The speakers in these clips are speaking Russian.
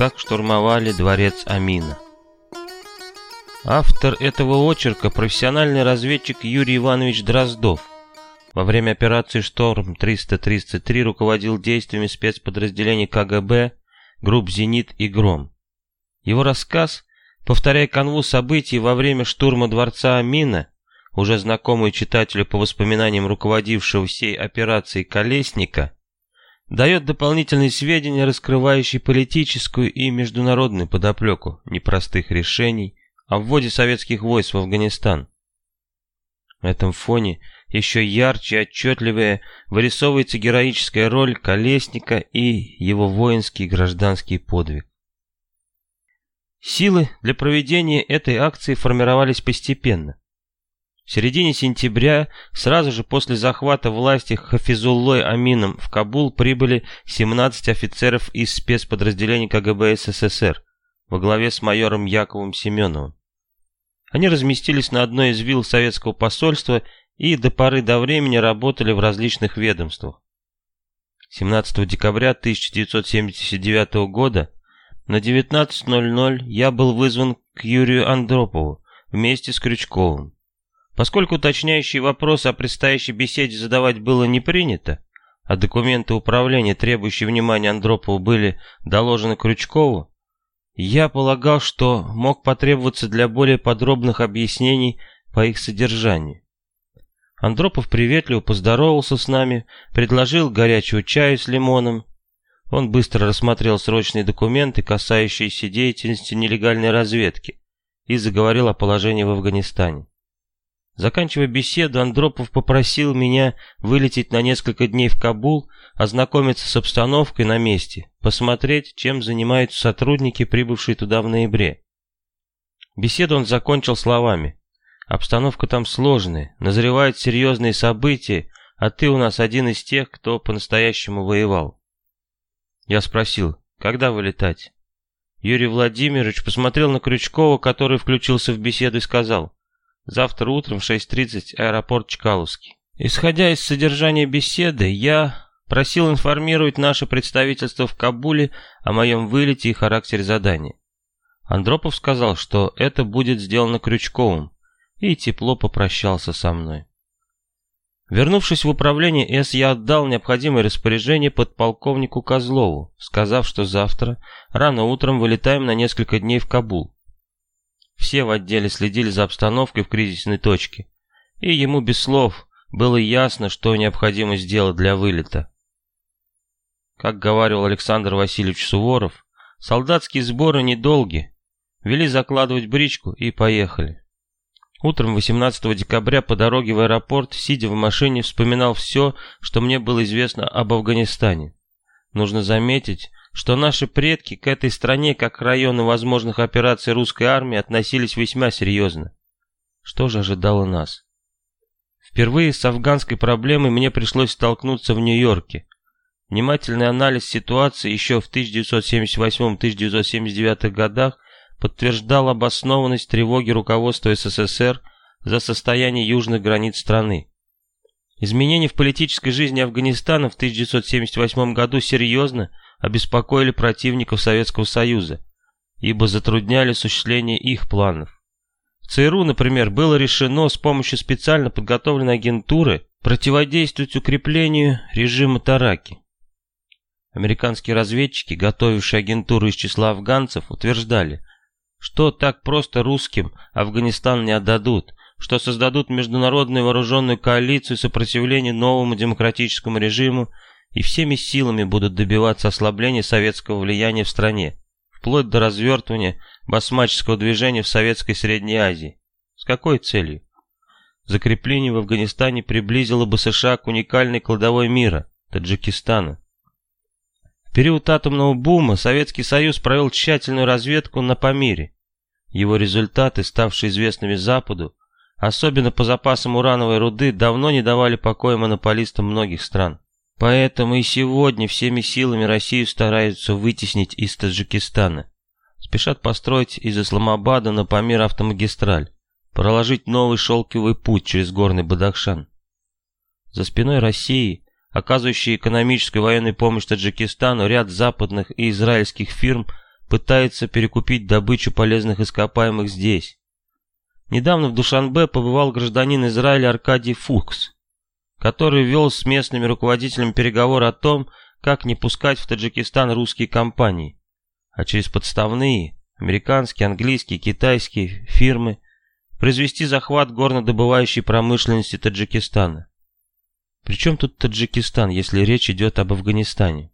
Как штурмовали дворец Амина. Автор этого очерка – профессиональный разведчик Юрий Иванович Дроздов. Во время операции «Шторм-333» руководил действиями спецподразделений КГБ, групп «Зенит» и «Гром». Его рассказ, повторяя канву событий во время штурма дворца Амина, уже знакомый читателю по воспоминаниям руководившего всей операцией Колесника, дает дополнительные сведения, раскрывающие политическую и международную подоплеку непростых решений о вводе советских войск в Афганистан. В этом фоне еще ярче и отчетливее вырисовывается героическая роль Колесника и его воинский и гражданский подвиг. Силы для проведения этой акции формировались постепенно. В середине сентября, сразу же после захвата власти Хафизуллой Амином в Кабул прибыли 17 офицеров из спецподразделений КГБ СССР во главе с майором Яковом Семеновым. Они разместились на одной из вилл советского посольства и до поры до времени работали в различных ведомствах. 17 декабря 1979 года на 19.00 я был вызван к Юрию Андропову вместе с Крючковым. Поскольку уточняющие вопросы о предстоящей беседе задавать было не принято, а документы управления, требующие внимания Андропова, были доложены Крючкову, я полагал, что мог потребоваться для более подробных объяснений по их содержанию. Андропов приветливо поздоровался с нами, предложил горячего чаю с лимоном он быстро рассмотрел срочные документы, касающиеся деятельности нелегальной разведки, и заговорил о положении в Афганистане. Заканчивая беседу, Андропов попросил меня вылететь на несколько дней в Кабул, ознакомиться с обстановкой на месте, посмотреть, чем занимаются сотрудники, прибывшие туда в ноябре. Беседу он закончил словами. «Обстановка там сложная, назревают серьезные события, а ты у нас один из тех, кто по-настоящему воевал». Я спросил, когда вылетать? Юрий Владимирович посмотрел на Крючкова, который включился в беседу и сказал, завтра утром в 6.30 аэропорт Чкаловский. Исходя из содержания беседы, я просил информировать наше представительство в Кабуле о моем вылете и характере задания. Андропов сказал, что это будет сделано Крючковым, и тепло попрощался со мной. Вернувшись в управление С, я отдал необходимое распоряжение подполковнику Козлову, сказав, что завтра рано утром вылетаем на несколько дней в Кабул. Все в отделе следили за обстановкой в кризисной точке, и ему без слов было ясно, что необходимо сделать для вылета. Как говорил Александр Васильевич Суворов, солдатские сборы недолги, вели закладывать бричку и поехали. Утром 18 декабря по дороге в аэропорт, сидя в машине, вспоминал все, что мне было известно об Афганистане. Нужно заметить, что наши предки к этой стране, как к району возможных операций русской армии, относились весьма серьезно. Что же ожидало нас? Впервые с афганской проблемой мне пришлось столкнуться в Нью-Йорке. Внимательный анализ ситуации еще в 1978-1979 годах подтверждал обоснованность тревоги руководства СССР за состояние южных границ страны. Изменения в политической жизни Афганистана в 1978 году серьезно обеспокоили противников Советского Союза, ибо затрудняли осуществление их планов. В ЦРУ, например, было решено с помощью специально подготовленной агентуры противодействовать укреплению режима Тараки. Американские разведчики, готовившие агентуру из числа афганцев, утверждали, что так просто русским Афганистан не отдадут, что создадут международную вооруженную коалицию сопротивления новому демократическому режиму и всеми силами будут добиваться ослабления советского влияния в стране, вплоть до развертывания басмаческого движения в Советской Средней Азии. С какой целью? Закрепление в Афганистане приблизило бы США к уникальной кладовой мира – Таджикистана. В период атомного бума Советский Союз провел тщательную разведку на Памире. Его результаты, ставшие известными Западу, особенно по запасам урановой руды, давно не давали покоя монополистам многих стран. Поэтому и сегодня всеми силами Россию стараются вытеснить из Таджикистана. Спешат построить из Исламабада на Памир автомагистраль, проложить новый шелковый путь через горный Бадахшан. За спиной России оказывающие экономическую и военную помощь Таджикистану, ряд западных и израильских фирм пытается перекупить добычу полезных ископаемых здесь. Недавно в Душанбе побывал гражданин Израиля Аркадий Фукс, который вел с местными руководителями переговоры о том, как не пускать в Таджикистан русские компании, а через подставные, американские, английские, китайские фирмы произвести захват горнодобывающей промышленности Таджикистана. Причем тут Таджикистан, если речь идет об Афганистане?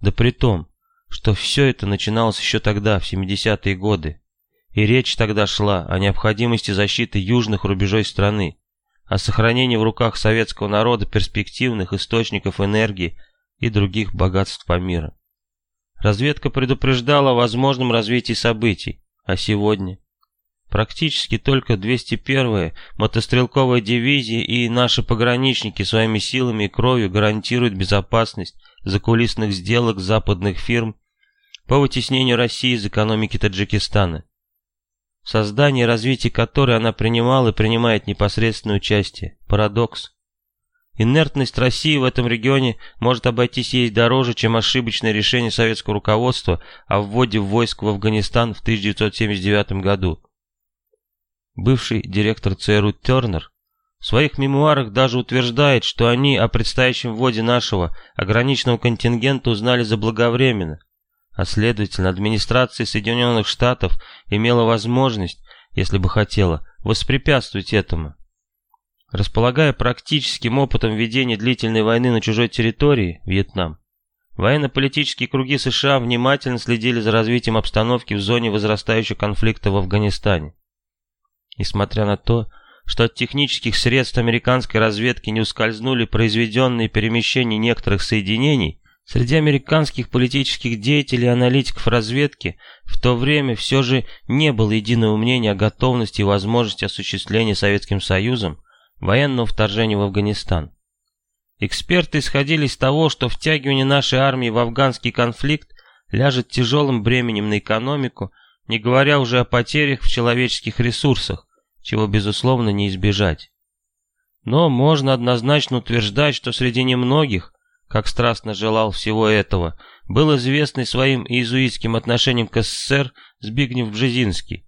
Да при том, что все это начиналось еще тогда, в 70-е годы, и речь тогда шла о необходимости защиты южных рубежей страны, о сохранении в руках советского народа перспективных источников энергии и других богатств по миру. Разведка предупреждала о возможном развитии событий, а сегодня? Практически только 201-я мотострелковая дивизия и наши пограничники своими силами и кровью гарантируют безопасность закулисных сделок западных фирм по вытеснению России из экономики Таджикистана в создании и развитии которой она принимала и принимает непосредственное участие. Парадокс. Инертность России в этом регионе может обойтись ей дороже, чем ошибочное решение советского руководства о вводе войск в Афганистан в 1979 году. Бывший директор ЦРУ Тернер в своих мемуарах даже утверждает, что они о предстоящем вводе нашего ограниченного контингента узнали заблаговременно, а следовательно администрация Соединенных Штатов имела возможность, если бы хотела, воспрепятствовать этому. Располагая практическим опытом ведения длительной войны на чужой территории, Вьетнам, военно-политические круги США внимательно следили за развитием обстановки в зоне возрастающего конфликта в Афганистане. Несмотря на то, что от технических средств американской разведки не ускользнули произведенные перемещения некоторых соединений, Среди американских политических деятелей и аналитиков разведки в то время все же не было единого мнения о готовности и возможности осуществления Советским Союзом военного вторжения в Афганистан. Эксперты исходили из того, что втягивание нашей армии в афганский конфликт ляжет тяжелым бременем на экономику, не говоря уже о потерях в человеческих ресурсах, чего, безусловно, не избежать. Но можно однозначно утверждать, что среди немногих, как страстно желал всего этого, был известный своим иезуитским отношением к СССР Збигнев Бжезинский,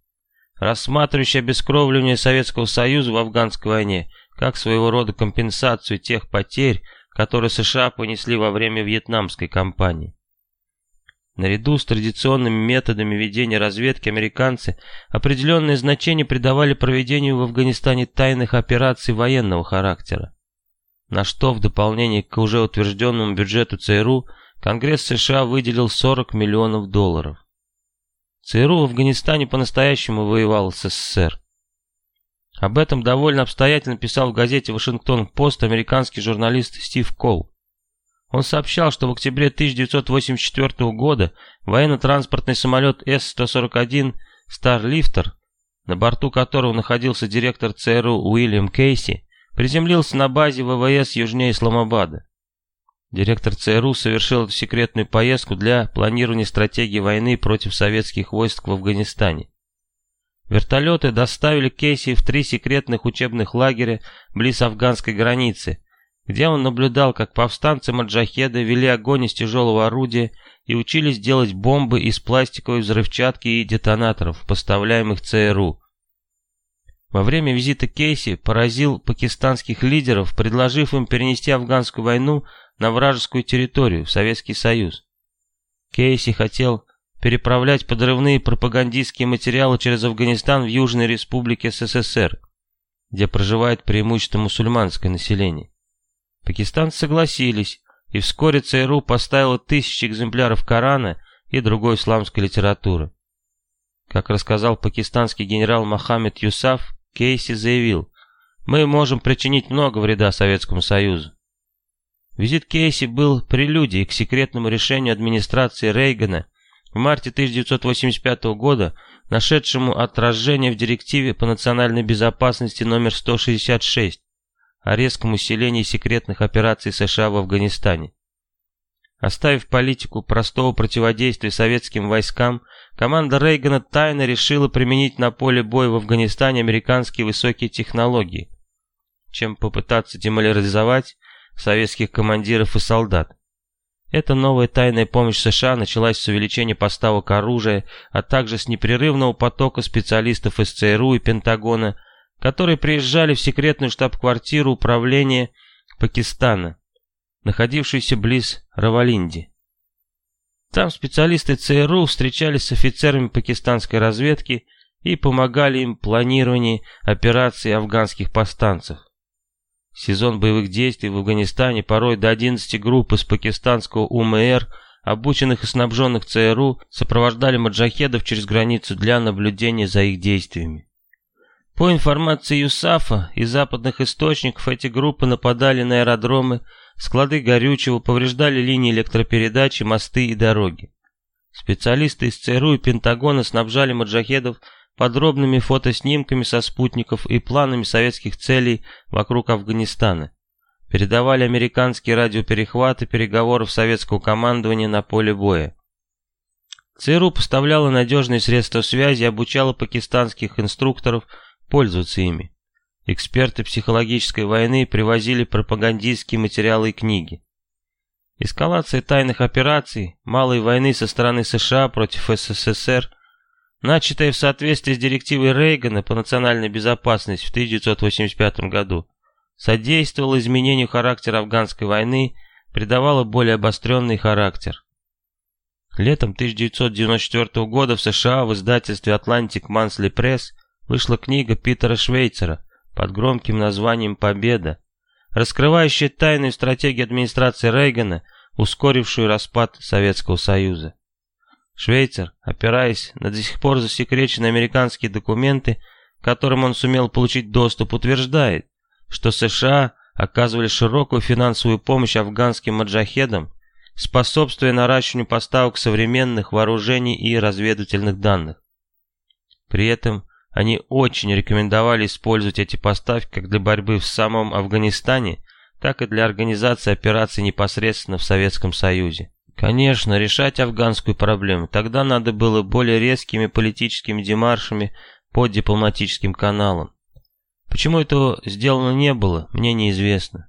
рассматривающий обескровливание Советского Союза в афганской войне как своего рода компенсацию тех потерь, которые США понесли во время вьетнамской кампании. Наряду с традиционными методами ведения разведки американцы определенное значение придавали проведению в Афганистане тайных операций военного характера на что в дополнение к уже утвержденному бюджету ЦРУ Конгресс США выделил 40 миллионов долларов. ЦРУ в Афганистане по-настоящему воевал с СССР. Об этом довольно обстоятельно писал в газете «Вашингтон-Пост» американский журналист Стив Кол. Он сообщал, что в октябре 1984 года военно-транспортный самолет С-141 «Старлифтер», на борту которого находился директор ЦРУ Уильям Кейси, приземлился на базе ВВС южнее Исламабада. Директор ЦРУ совершил секретную поездку для планирования стратегии войны против советских войск в Афганистане. Вертолеты доставили Кейси в три секретных учебных лагеря близ афганской границы, где он наблюдал, как повстанцы Маджахеда вели огонь из тяжелого орудия и учились делать бомбы из пластиковой взрывчатки и детонаторов, поставляемых ЦРУ. Во время визита Кейси поразил пакистанских лидеров, предложив им перенести афганскую войну на вражескую территорию, в Советский Союз. Кейси хотел переправлять подрывные пропагандистские материалы через Афганистан в Южной Республике СССР, где проживает преимущественно мусульманское население. Пакистанцы согласились, и вскоре ЦРУ поставило тысячи экземпляров Корана и другой исламской литературы. Как рассказал пакистанский генерал Мохаммед Юсаф, Кейси заявил, мы можем причинить много вреда Советскому Союзу. Визит Кейси был прелюдией к секретному решению администрации Рейгана в марте 1985 года, нашедшему отражение в директиве по национальной безопасности номер 166 о резком усилении секретных операций США в Афганистане. Оставив политику простого противодействия советским войскам, команда Рейгана тайно решила применить на поле боя в Афганистане американские высокие технологии, чем попытаться деморализовать советских командиров и солдат. Эта новая тайная помощь США началась с увеличения поставок оружия, а также с непрерывного потока специалистов из ЦРУ и Пентагона, которые приезжали в секретную штаб-квартиру управления Пакистана, находившуюся близ Равалинди. Там специалисты ЦРУ встречались с офицерами пакистанской разведки и помогали им в планировании операций афганских повстанцев. Сезон боевых действий в Афганистане порой до 11 групп из пакистанского УМР, обученных и снабженных ЦРУ, сопровождали маджахедов через границу для наблюдения за их действиями. По информации ЮСАФа и западных источников, эти группы нападали на аэродромы, склады горючего, повреждали линии электропередачи, мосты и дороги. Специалисты из ЦРУ и Пентагона снабжали маджахедов подробными фотоснимками со спутников и планами советских целей вокруг Афганистана. Передавали американские радиоперехваты переговоров советского командования на поле боя. ЦРУ поставляла надежные средства связи и обучала пакистанских инструкторов пользоваться ими. Эксперты психологической войны привозили пропагандистские материалы и книги. Эскалация тайных операций, малой войны со стороны США против СССР, начатая в соответствии с директивой Рейгана по национальной безопасности в 1985 году, содействовала изменению характера афганской войны, придавала более обостренный характер. Летом 1994 года в США в издательстве Atlantic Monthly Press вышла книга Питера Швейцера под громким названием «Победа», раскрывающая тайную стратегию администрации Рейгана, ускорившую распад Советского Союза. Швейцар, опираясь на до сих пор засекреченные американские документы, которым он сумел получить доступ, утверждает, что США оказывали широкую финансовую помощь афганским маджахедам, способствуя наращиванию поставок современных вооружений и разведывательных данных. При этом они очень рекомендовали использовать эти поставки как для борьбы в самом Афганистане, так и для организации операций непосредственно в Советском Союзе. Конечно, решать афганскую проблему тогда надо было более резкими политическими демаршами по дипломатическим каналам. Почему этого сделано не было, мне неизвестно.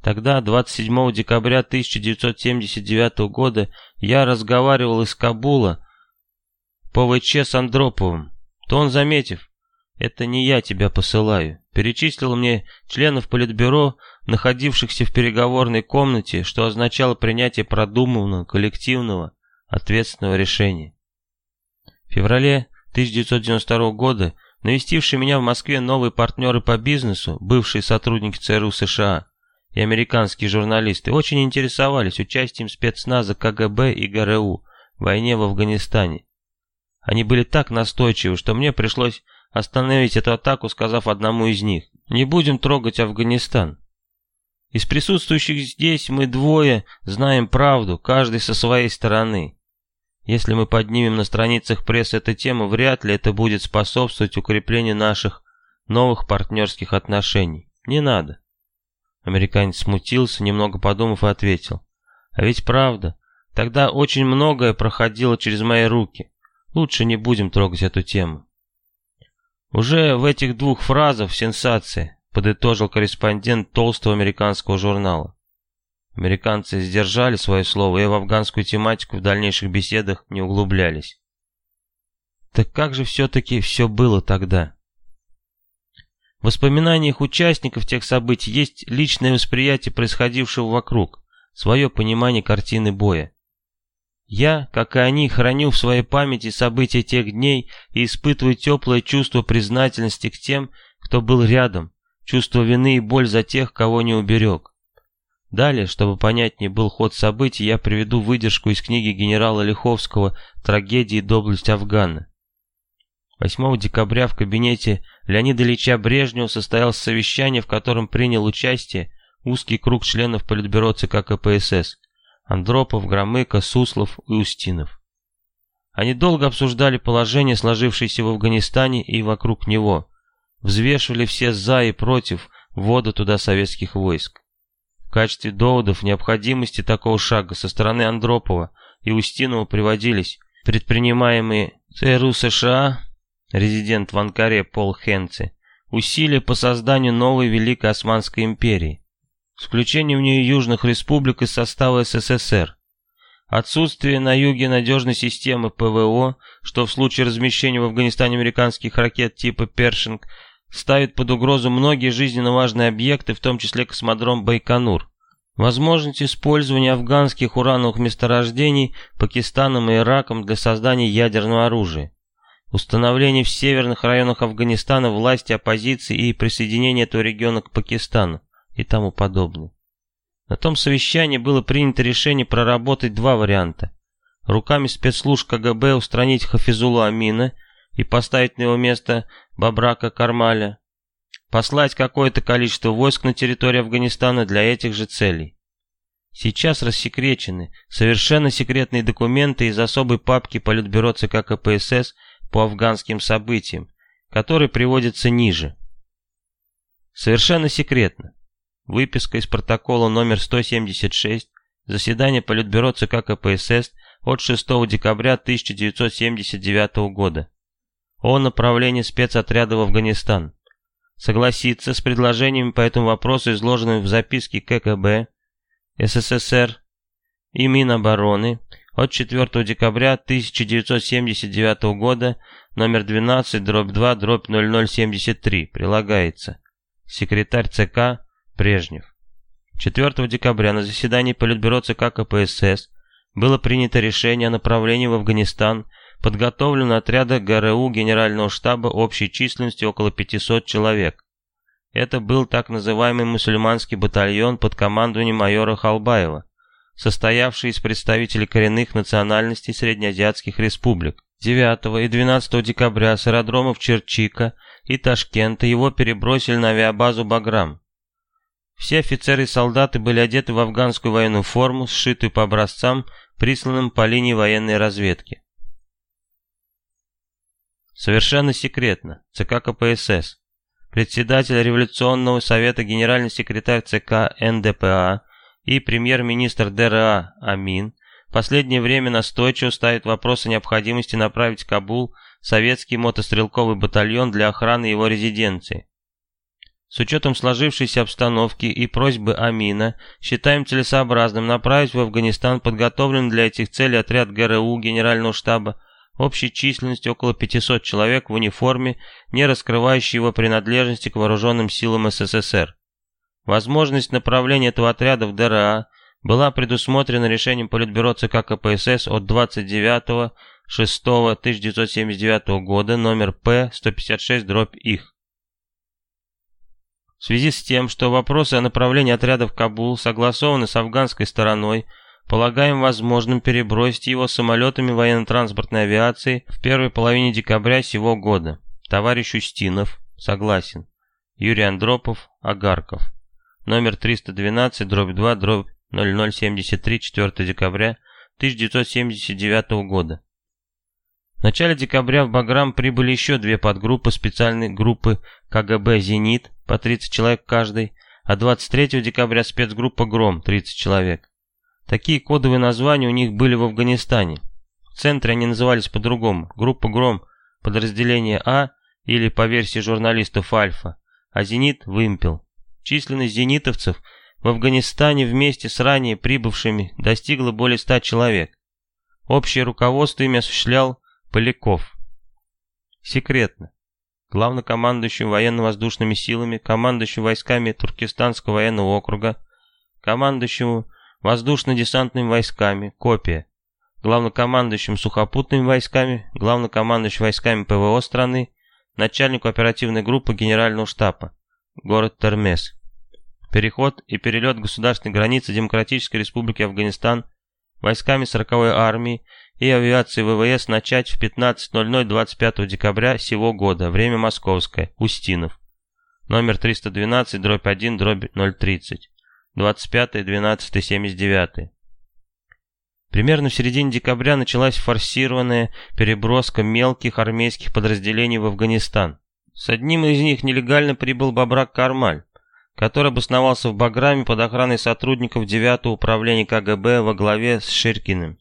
Тогда, 27 декабря 1979 года, я разговаривал из Кабула по ВЧ с Андроповым, то он, заметив, «Это не я тебя посылаю», перечислил мне членов Политбюро, находившихся в переговорной комнате, что означало принятие продуманного, коллективного, ответственного решения. В феврале 1992 года навестившие меня в Москве новые партнеры по бизнесу, бывшие сотрудники ЦРУ США и американские журналисты, очень интересовались участием спецназа КГБ и ГРУ в войне в Афганистане они были так настойчивы, что мне пришлось остановить эту атаку, сказав одному из них, «Не будем трогать Афганистан». Из присутствующих здесь мы двое знаем правду, каждый со своей стороны. Если мы поднимем на страницах прессы эту тему, вряд ли это будет способствовать укреплению наших новых партнерских отношений. Не надо. Американец смутился, немного подумав и ответил. А ведь правда, тогда очень многое проходило через мои руки. Лучше не будем трогать эту тему. Уже в этих двух фразах сенсация, подытожил корреспондент толстого американского журнала. Американцы сдержали свое слово и в афганскую тематику в дальнейших беседах не углублялись. Так как же все-таки все было тогда? В воспоминаниях участников тех событий есть личное восприятие происходившего вокруг, свое понимание картины боя. Я, как и они, храню в своей памяти события тех дней и испытываю теплое чувство признательности к тем, кто был рядом, чувство вины и боль за тех, кого не уберег. Далее, чтобы понятнее был ход событий, я приведу выдержку из книги генерала Лиховского «Трагедии и доблесть Афгана». 8 декабря в кабинете Леонида Ильича Брежнева состоялось совещание, в котором принял участие узкий круг членов Политбюро ЦК КПСС, Андропов, Громыко, Суслов и Устинов. Они долго обсуждали положение, сложившееся в Афганистане и вокруг него, взвешивали все «за» и «против» ввода туда советских войск. В качестве доводов необходимости такого шага со стороны Андропова и Устинова приводились предпринимаемые ЦРУ США, резидент в Анкаре Пол Хенце, усилия по созданию новой Великой Османской империи, с включением в нее южных республик из состава СССР, Отсутствие на юге надежной системы ПВО, что в случае размещения в Афганистане американских ракет типа «Першинг» ставит под угрозу многие жизненно важные объекты, в том числе космодром Байконур. Возможность использования афганских урановых месторождений Пакистаном и Ираком для создания ядерного оружия. Установление в северных районах Афганистана власти оппозиции и присоединение этого региона к Пакистану и тому подобное. На том совещании было принято решение проработать два варианта. Руками спецслужб КГБ устранить Хафизулу Амина и поставить на его место Бабрака Кармаля, послать какое-то количество войск на территорию Афганистана для этих же целей. Сейчас рассекречены совершенно секретные документы из особой папки Политбюро ЦК КПСС по афганским событиям, которые приводятся ниже. Совершенно секретно. Выписка из протокола номер 176 заседания Политбюро ЦК КПСС от 6 декабря 1979 года. О направлении спецотряда в Афганистан. Согласиться с предложениями по этому вопросу, изложенными в записке ККБ СССР и Минобороны от 4 декабря 1979 года номер 12 дробь 2 дробь 0073 прилагается. Секретарь ЦК Брежнев. 4 декабря на заседании Политбюро ЦК КПСС было принято решение о направлении в Афганистан подготовлено отряда ГРУ Генерального штаба общей численностью около 500 человек. Это был так называемый мусульманский батальон под командованием майора Халбаева, состоявший из представителей коренных национальностей среднеазиатских республик. 9 и 12 декабря с аэродромов Черчика и Ташкента его перебросили на авиабазу Баграм. Все офицеры и солдаты были одеты в афганскую военную форму, сшитую по образцам, присланным по линии военной разведки. Совершенно секретно. ЦК КПСС. Председатель Революционного совета генеральный секретарь ЦК НДПА и премьер-министр ДРА Амин в последнее время настойчиво ставит вопрос о необходимости направить в Кабул советский мотострелковый батальон для охраны его резиденции. С учетом сложившейся обстановки и просьбы Амина, считаем целесообразным направить в Афганистан подготовленный для этих целей отряд ГРУ Генерального штаба общей численностью около 500 человек в униформе, не раскрывающей его принадлежности к вооруженным силам СССР. Возможность направления этого отряда в ДРА была предусмотрена решением Политбюро ЦК КПСС от 29.06.1979 года номер П-156-их. В связи с тем, что вопросы о направлении отряда в Кабул согласованы с афганской стороной, Полагаем возможным перебросить его самолетами военно-транспортной авиации в первой половине декабря сего года. Товарищ Устинов. Согласен. Юрий Андропов. Агарков. Номер 312, дробь 2, дробь 0073, 4 декабря 1979 года. В начале декабря в Баграм прибыли еще две подгруппы специальной группы КГБ «Зенит» по 30 человек каждой, а 23 декабря спецгруппа «Гром» 30 человек. Такие кодовые названия у них были в Афганистане. В центре они назывались по-другому. Группа «Гром» подразделение А или, по версии журналистов, «Альфа», а «Зенит» — «Вымпел». Численность зенитовцев в Афганистане вместе с ранее прибывшими достигла более ста человек. Общее руководство ими осуществлял Поляков. Секретно. Главнокомандующим военно-воздушными силами, командующим войсками Туркестанского военного округа, командующему воздушно-десантными войсками, копия, главнокомандующим сухопутными войсками, главнокомандующим войсками ПВО страны, начальнику оперативной группы генерального штаба, город Термес. Переход и перелет государственной границы Демократической Республики Афганистан войсками 40-й армии и авиации ВВС начать в 15.00 25 декабря сего года, время московское, Устинов. Номер 312, дробь 1, дробь 030. 25-12-79. Примерно в середине декабря началась форсированная переброска мелких армейских подразделений в Афганистан. С одним из них нелегально прибыл Бабрак Кармаль, который обосновался в Баграме под охраной сотрудников 9-го управления КГБ во главе с Ширкиным.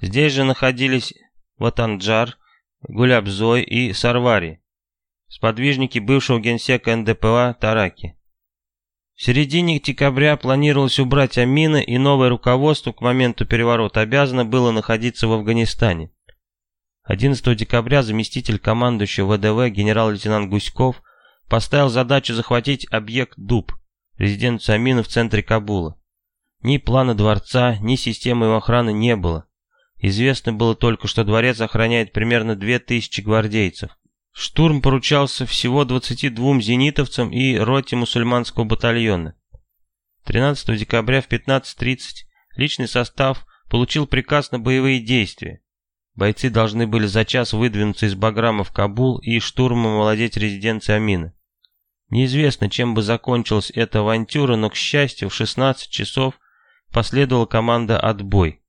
Здесь же находились Ватанджар, Гулябзой и Сарвари, сподвижники бывшего генсека НДПА Тараки. В середине декабря планировалось убрать Амина, и новое руководство к моменту переворота обязано было находиться в Афганистане. 11 декабря заместитель командующего ВДВ генерал-лейтенант Гуськов поставил задачу захватить объект Дуб, резиденцию Амина в центре Кабула. Ни плана дворца, ни системы его охраны не было. Известно было только, что дворец охраняет примерно 2000 гвардейцев. Штурм поручался всего 22 зенитовцам и роте мусульманского батальона. 13 декабря в 15.30 личный состав получил приказ на боевые действия. Бойцы должны были за час выдвинуться из Баграма в Кабул и штурмом овладеть резиденцией Амина. Неизвестно, чем бы закончилась эта авантюра, но, к счастью, в 16 часов последовала команда «Отбой».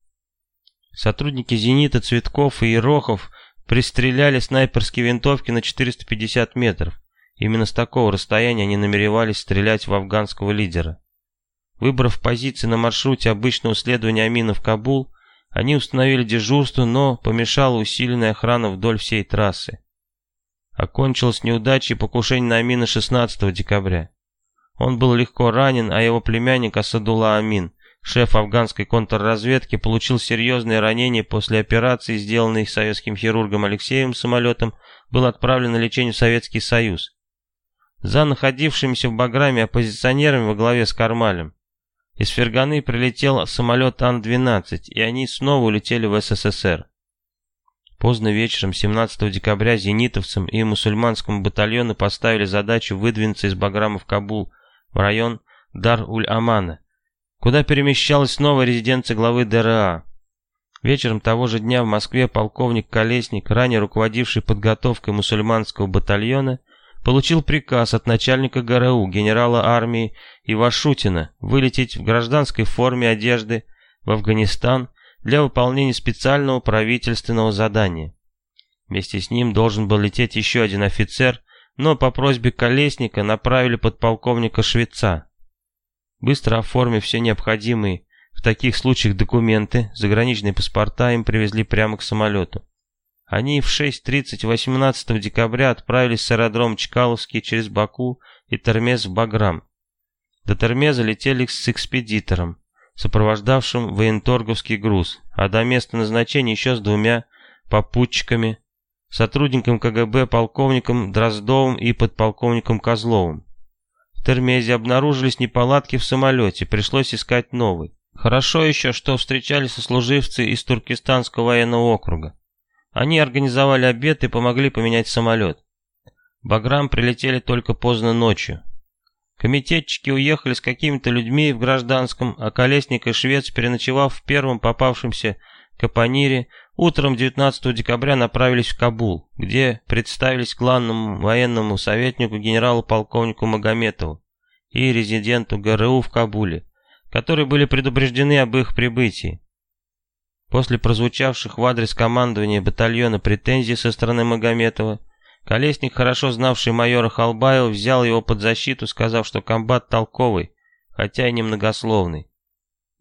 Сотрудники «Зенита», «Цветков» и «Ерохов» пристреляли снайперские винтовки на 450 метров. Именно с такого расстояния они намеревались стрелять в афганского лидера. Выбрав позиции на маршруте обычного следования Амина в Кабул, они установили дежурство, но помешала усиленная охрана вдоль всей трассы. Окончилось неудачей покушение на Амина 16 декабря. Он был легко ранен, а его племянник Асадулла Амин Шеф афганской контрразведки получил серьезные ранения после операции, сделанной советским хирургом Алексеем самолетом, был отправлен на лечение в Советский Союз. За находившимися в Баграме оппозиционерами во главе с Кармалем. Из Ферганы прилетел самолет Ан-12, и они снова улетели в СССР. Поздно вечером 17 декабря зенитовцам и мусульманскому батальону поставили задачу выдвинуться из Баграма в Кабул, в район Дар-Уль-Амана, куда перемещалась новая резиденция главы ДРА. Вечером того же дня в Москве полковник Колесник, ранее руководивший подготовкой мусульманского батальона, получил приказ от начальника ГРУ, генерала армии Ивашутина, вылететь в гражданской форме одежды в Афганистан для выполнения специального правительственного задания. Вместе с ним должен был лететь еще один офицер, но по просьбе Колесника направили подполковника Швеца. Быстро оформив все необходимые в таких случаях документы, заграничные паспорта им привезли прямо к самолету. Они в 6.30 18 декабря отправились с аэродрома Чкаловский через Баку и Термез в Баграм. До Термеза летели с экспедитором, сопровождавшим военторговский груз, а до места назначения еще с двумя попутчиками, сотрудником КГБ полковником Дроздовым и подполковником Козловым. Термезе обнаружились неполадки в самолете, пришлось искать новый. Хорошо еще, что встречались сослуживцы из Туркестанского военного округа. Они организовали обед и помогли поменять самолет. Баграм прилетели только поздно ночью. Комитетчики уехали с какими-то людьми в гражданском, а Колесник и Швец, переночевав в первом попавшемся Капонире, утром 19 декабря направились в Кабул, где представились главному военному советнику генералу-полковнику Магометову и резиденту ГРУ в Кабуле, которые были предупреждены об их прибытии. После прозвучавших в адрес командования батальона претензий со стороны Магометова, Колесник, хорошо знавший майора Халбаева, взял его под защиту, сказав, что комбат толковый, хотя и немногословный.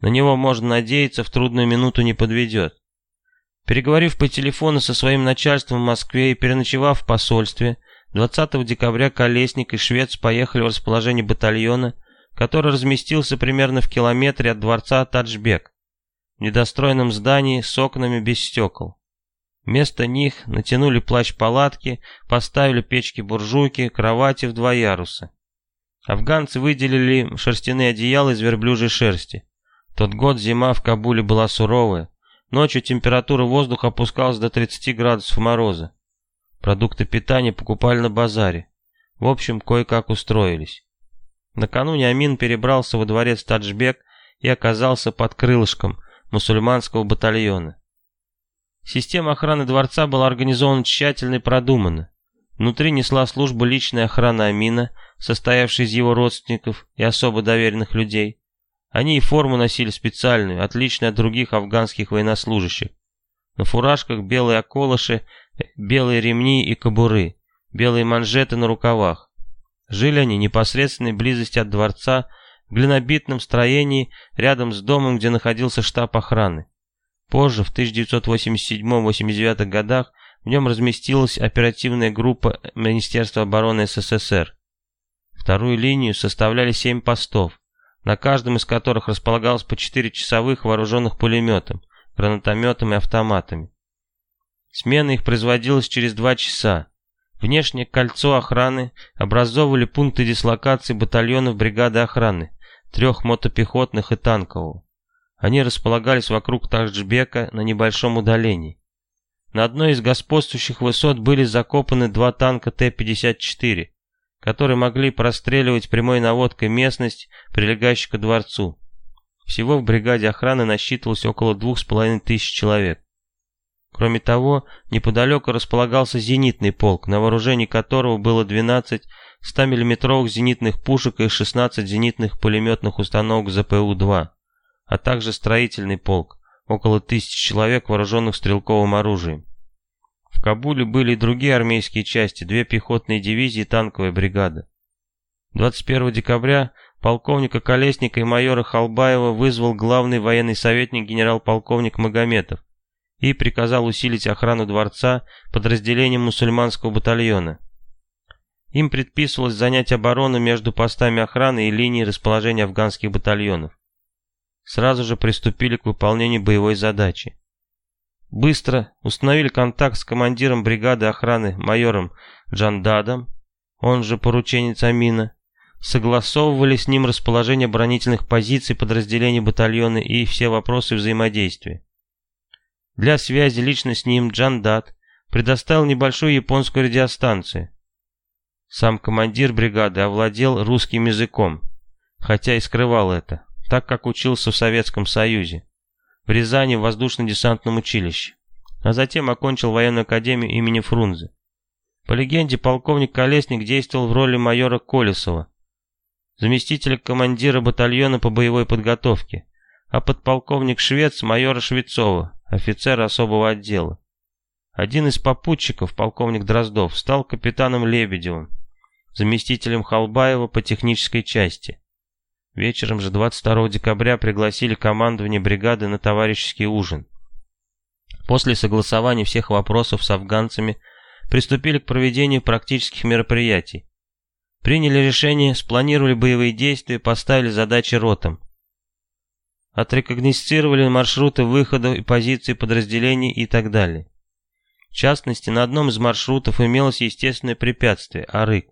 На него можно надеяться, в трудную минуту не подведет. Переговорив по телефону со своим начальством в Москве и переночевав в посольстве, 20 декабря Колесник и Швец поехали в расположение батальона, который разместился примерно в километре от дворца Таджбек, в недостроенном здании с окнами без стекол. Вместо них натянули плащ-палатки, поставили печки-буржуйки, кровати в два яруса. Афганцы выделили шерстяные одеяла из верблюжьей шерсти. Тот год зима в Кабуле была суровая. Ночью температура воздуха опускалась до 30 градусов мороза. Продукты питания покупали на базаре. В общем, кое-как устроились. Накануне Амин перебрался во дворец Таджбек и оказался под крылышком мусульманского батальона. Система охраны дворца была организована тщательно и продуманно. Внутри несла службу личная охрана Амина, состоявшая из его родственников и особо доверенных людей. Они и форму носили специальную, отличную от других афганских военнослужащих. На фуражках белые околыши, белые ремни и кобуры, белые манжеты на рукавах. Жили они в непосредственной близости от дворца, в глинобитном строении, рядом с домом, где находился штаб охраны. Позже, в 1987-89 годах, в нем разместилась оперативная группа Министерства обороны СССР. Вторую линию составляли семь постов, на каждом из которых располагалось по четыре часовых вооруженных пулеметом, гранатометом и автоматами. Смена их производилась через два часа. Внешнее кольцо охраны образовывали пункты дислокации батальонов бригады охраны, трех мотопехотных и танкового. Они располагались вокруг Ташбека на небольшом удалении. На одной из господствующих высот были закопаны два танка Т-54, которые могли простреливать прямой наводкой местность, прилегающую к дворцу. Всего в бригаде охраны насчитывалось около двух с половиной тысяч человек. Кроме того, неподалеку располагался зенитный полк, на вооружении которого было 12 100-мм зенитных пушек и 16 зенитных пулеметных установок ЗПУ-2, а также строительный полк, около тысячи человек, вооруженных стрелковым оружием. В Кабуле были другие армейские части, две пехотные дивизии и танковая бригада. 21 декабря полковника Колесника и майора Халбаева вызвал главный военный советник генерал-полковник Магометов и приказал усилить охрану дворца подразделением мусульманского батальона. Им предписывалось занять оборону между постами охраны и линией расположения афганских батальонов. Сразу же приступили к выполнению боевой задачи. Быстро установили контакт с командиром бригады охраны майором Джандадом, он же порученец Амина, согласовывали с ним расположение оборонительных позиций подразделений батальона и все вопросы взаимодействия. Для связи лично с ним Джандад предоставил небольшую японскую радиостанцию. Сам командир бригады овладел русским языком, хотя и скрывал это, так как учился в Советском Союзе в Рязани в воздушно-десантном училище, а затем окончил военную академию имени Фрунзе. По легенде, полковник Колесник действовал в роли майора Колесова, заместителя командира батальона по боевой подготовке, а подполковник Швец майора Швецова, офицера особого отдела. Один из попутчиков, полковник Дроздов, стал капитаном Лебедевым, заместителем Халбаева по технической части. Вечером же 22 декабря пригласили командование бригады на товарищеский ужин. После согласования всех вопросов с афганцами приступили к проведению практических мероприятий. Приняли решение, спланировали боевые действия, поставили задачи ротам. Отрекогносцировали маршруты выхода и позиции подразделений и так далее. В частности, на одном из маршрутов имелось естественное препятствие – Арык.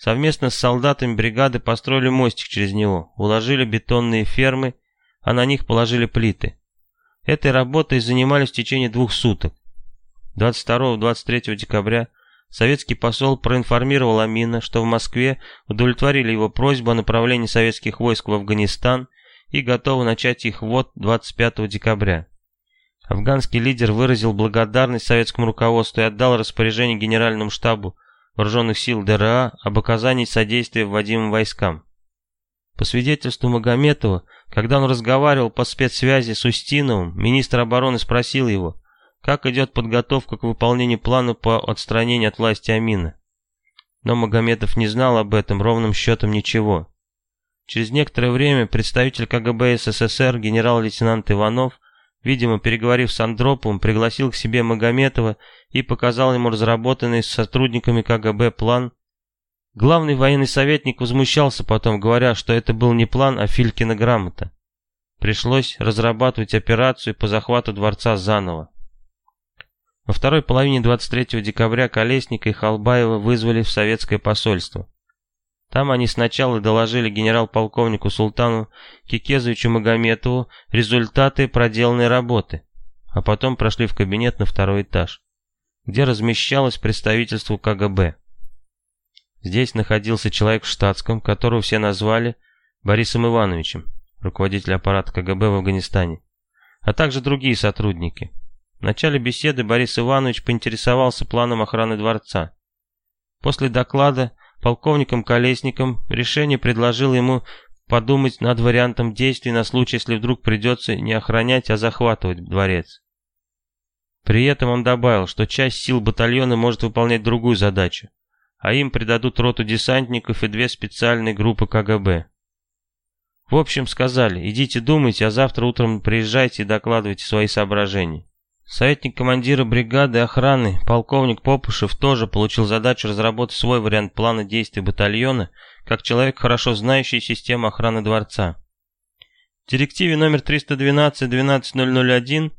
Совместно с солдатами бригады построили мостик через него, уложили бетонные фермы, а на них положили плиты. Этой работой занимались в течение двух суток. 22-23 декабря советский посол проинформировал Амина, что в Москве удовлетворили его просьбу о направлении советских войск в Афганистан и готовы начать их ввод 25 декабря. Афганский лидер выразил благодарность советскому руководству и отдал распоряжение генеральному штабу вооруженных сил ДРА об оказании содействия вводимым войскам. По свидетельству Магометова, когда он разговаривал по спецсвязи с Устиновым, министр обороны спросил его, как идет подготовка к выполнению плана по отстранению от власти Амина. Но Магометов не знал об этом ровным счетом ничего. Через некоторое время представитель КГБ СССР генерал-лейтенант Иванов Видимо, переговорив с Андроповым, пригласил к себе Магометова и показал ему разработанный с сотрудниками КГБ план. Главный военный советник возмущался потом, говоря, что это был не план, а Филькина грамота. Пришлось разрабатывать операцию по захвату дворца заново. Во второй половине 23 декабря Колесника и Халбаева вызвали в советское посольство. Там они сначала доложили генерал-полковнику Султану Кикезовичу Магометову результаты проделанной работы, а потом прошли в кабинет на второй этаж, где размещалось представительство КГБ. Здесь находился человек в штатском, которого все назвали Борисом Ивановичем, руководитель аппарата КГБ в Афганистане, а также другие сотрудники. В начале беседы Борис Иванович поинтересовался планом охраны дворца. После доклада полковником Колесником решение предложило ему подумать над вариантом действий на случай, если вдруг придется не охранять, а захватывать дворец. При этом он добавил, что часть сил батальона может выполнять другую задачу, а им придадут роту десантников и две специальные группы КГБ. В общем, сказали, идите думайте, а завтра утром приезжайте и докладывайте свои соображения. Советник командира бригады охраны, полковник Попушев, тоже получил задачу разработать свой вариант плана действий батальона, как человек, хорошо знающий систему охраны дворца. В директиве номер 312-12001,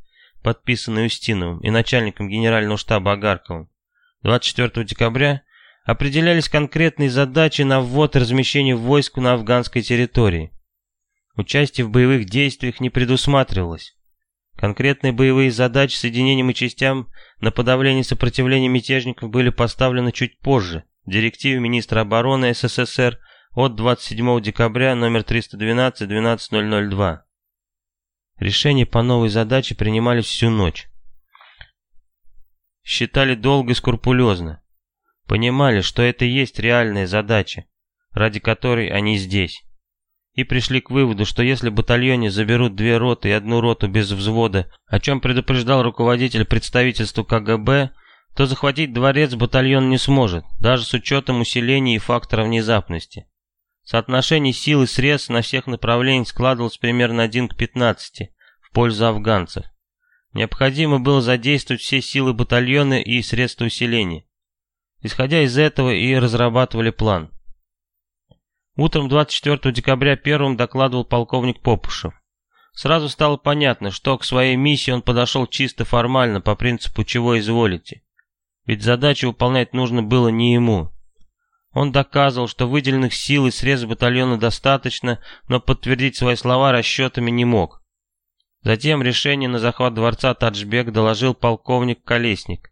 подписанной Устиновым и начальником генерального штаба Агарковым, 24 декабря определялись конкретные задачи на ввод и размещение войск на афганской территории. Участие в боевых действиях не предусматривалось. Конкретные боевые задачи соединениям и частям на подавление сопротивления мятежников были поставлены чуть позже, в директиве министра обороны СССР от 27 декабря номер 312-12002. Решения по новой задаче принимались всю ночь. Считали долго и скрупулезно. Понимали, что это есть реальная задача, ради которой они здесь и пришли к выводу, что если батальоне заберут две роты и одну роту без взвода, о чем предупреждал руководитель представительства КГБ, то захватить дворец батальон не сможет, даже с учетом усиления и фактора внезапности. Соотношение сил и средств на всех направлениях складывалось примерно 1 к 15 в пользу афганцев. Необходимо было задействовать все силы батальона и средства усиления. Исходя из этого и разрабатывали план. Утром 24 декабря первым докладывал полковник Попушев. Сразу стало понятно, что к своей миссии он подошел чисто формально, по принципу «чего изволите». Ведь задачу выполнять нужно было не ему. Он доказывал, что выделенных сил и средств батальона достаточно, но подтвердить свои слова расчетами не мог. Затем решение на захват дворца Таджбек доложил полковник Колесник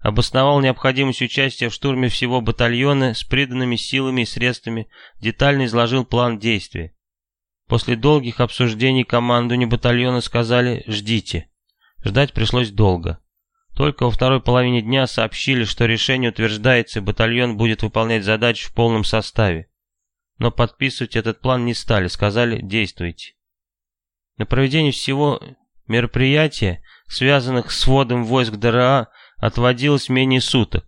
обосновал необходимость участия в штурме всего батальона с приданными силами и средствами, детально изложил план действий. После долгих обсуждений командование батальона сказали «ждите». Ждать пришлось долго. Только во второй половине дня сообщили, что решение утверждается и батальон будет выполнять задачи в полном составе. Но подписывать этот план не стали, сказали «действуйте». На проведение всего мероприятия, связанных с вводом войск ДРА, отводилось менее суток.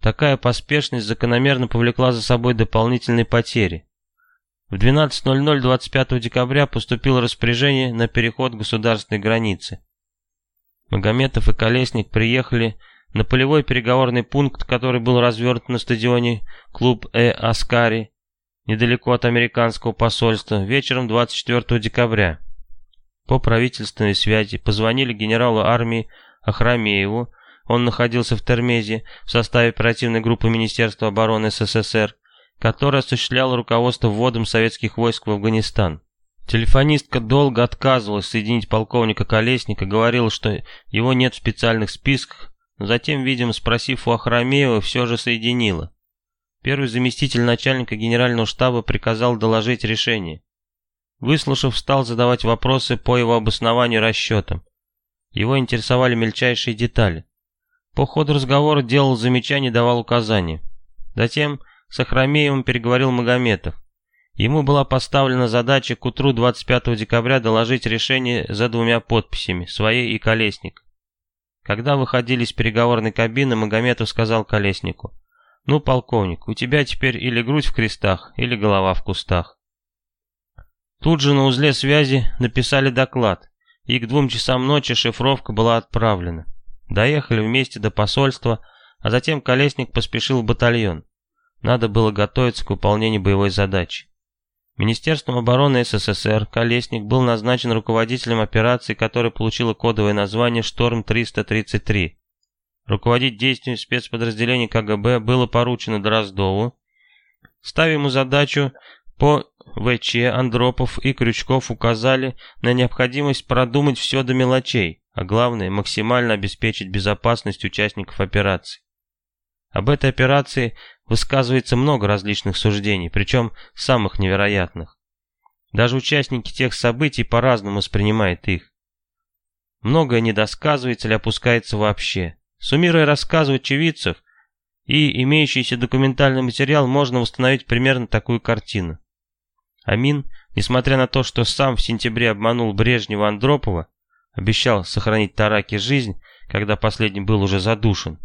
Такая поспешность закономерно повлекла за собой дополнительные потери. В 12.00 25 декабря поступило распоряжение на переход государственной границы. Магометов и Колесник приехали на полевой переговорный пункт, который был развернут на стадионе клуб Э Аскари, недалеко от американского посольства, вечером 24 декабря. По правительственной связи позвонили генералу армии Ахрамееву, он находился в Термезе в составе оперативной группы Министерства обороны СССР, которая осуществляла руководство вводом советских войск в Афганистан. Телефонистка долго отказывалась соединить полковника Колесника, говорила, что его нет в специальных списках, но затем, видимо, спросив у Ахрамеева, все же соединила. Первый заместитель начальника генерального штаба приказал доложить решение. Выслушав, стал задавать вопросы по его обоснованию расчетам. Его интересовали мельчайшие детали. По ходу разговора делал замечания давал указания. Затем с Ахрамеевым переговорил Магометов. Ему была поставлена задача к утру 25 декабря доложить решение за двумя подписями, своей и Колесник. Когда выходили из переговорной кабины, Магометов сказал Колеснику, «Ну, полковник, у тебя теперь или грудь в крестах, или голова в кустах». Тут же на узле связи написали доклад, и к двум часам ночи шифровка была отправлена. Доехали вместе до посольства, а затем Колесник поспешил в батальон. Надо было готовиться к выполнению боевой задачи. Министерством обороны СССР Колесник был назначен руководителем операции, которая получила кодовое название «Шторм-333». Руководить действием спецподразделений КГБ было поручено Дроздову. Ставя ему задачу по ВЧ, Андропов и Крючков указали на необходимость продумать все до мелочей, а главное максимально обеспечить безопасность участников операции. Об этой операции высказывается много различных суждений, причем самых невероятных. Даже участники тех событий по-разному воспринимают их. Многое недосказывается или опускается вообще. Суммируя рассказы очевидцев и имеющийся документальный материал, можно восстановить примерно такую картину. Амин, несмотря на то, что сам в сентябре обманул Брежнева Андропова, обещал сохранить Тараке жизнь, когда последний был уже задушен.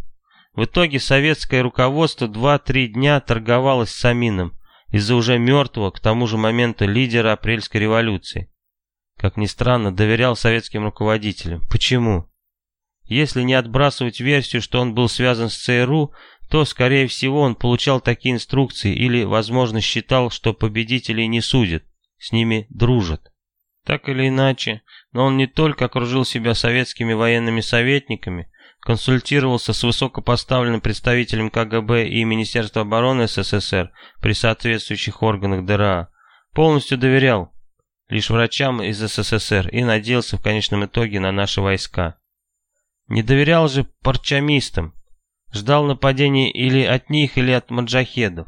В итоге советское руководство 2-3 дня торговалось с Амином из-за уже мертвого к тому же моменту лидера апрельской революции. Как ни странно, доверял советским руководителям. Почему? Если не отбрасывать версию, что он был связан с ЦРУ, то, скорее всего, он получал такие инструкции или, возможно, считал, что победителей не судят, с ними дружат. Так или иначе, но он не только окружил себя советскими военными советниками, консультировался с высокопоставленным представителем КГБ и Министерства обороны СССР при соответствующих органах ДРА, полностью доверял лишь врачам из СССР и надеялся в конечном итоге на наши войска. Не доверял же парчамистам, ждал нападения или от них, или от маджахедов.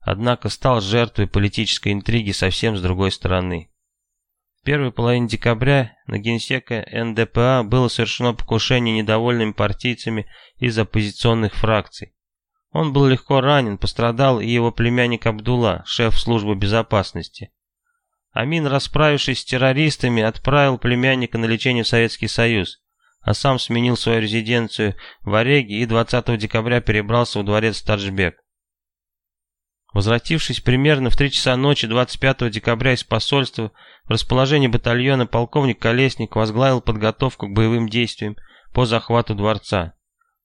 Однако стал жертвой политической интриги совсем с другой стороны. Первой половине декабря на генсека НДПА было совершено покушение недовольными партийцами из оппозиционных фракций. Он был легко ранен, пострадал и его племянник Абдулла, шеф службы безопасности. Амин, расправившись с террористами, отправил племянника на лечение в Советский Союз, а сам сменил свою резиденцию в Ореге и 20 декабря перебрался в дворец Таджбек. Возвратившись примерно в 3 часа ночи 25 декабря из посольства в расположении батальона, полковник Колесник возглавил подготовку к боевым действиям по захвату дворца.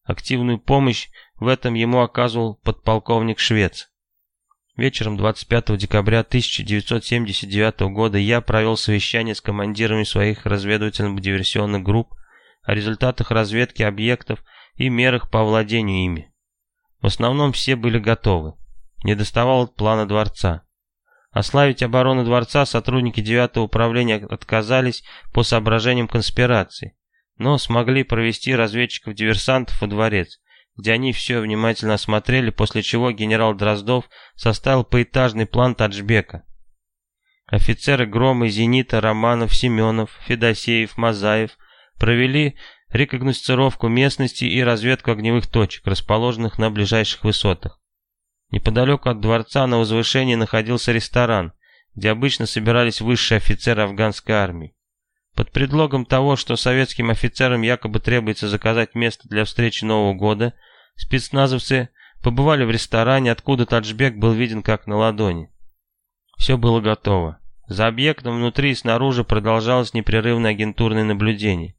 Активную помощь в этом ему оказывал подполковник Швец. Вечером 25 декабря 1979 года я провел совещание с командирами своих разведывательно-диверсионных групп о результатах разведки объектов и мерах по овладению ими. В основном все были готовы. Не доставало плана дворца. Ославить оборону дворца сотрудники 9 управления отказались по соображениям конспирации, но смогли провести разведчиков-диверсантов во дворец, где они все внимательно осмотрели, после чего генерал Дроздов составил поэтажный план Таджбека. Офицеры Грома и Зенита Романов, Семенов, Федосеев, Мазаев – Провели рекогносцировку местности и разведку огневых точек, расположенных на ближайших высотах. Неподалеку от дворца на возвышении находился ресторан, где обычно собирались высшие офицеры афганской армии. Под предлогом того, что советским офицерам якобы требуется заказать место для встречи Нового года, спецназовцы побывали в ресторане, откуда Таджбек был виден как на ладони. Все было готово. За объектом внутри и снаружи продолжалось непрерывное агентурное наблюдение.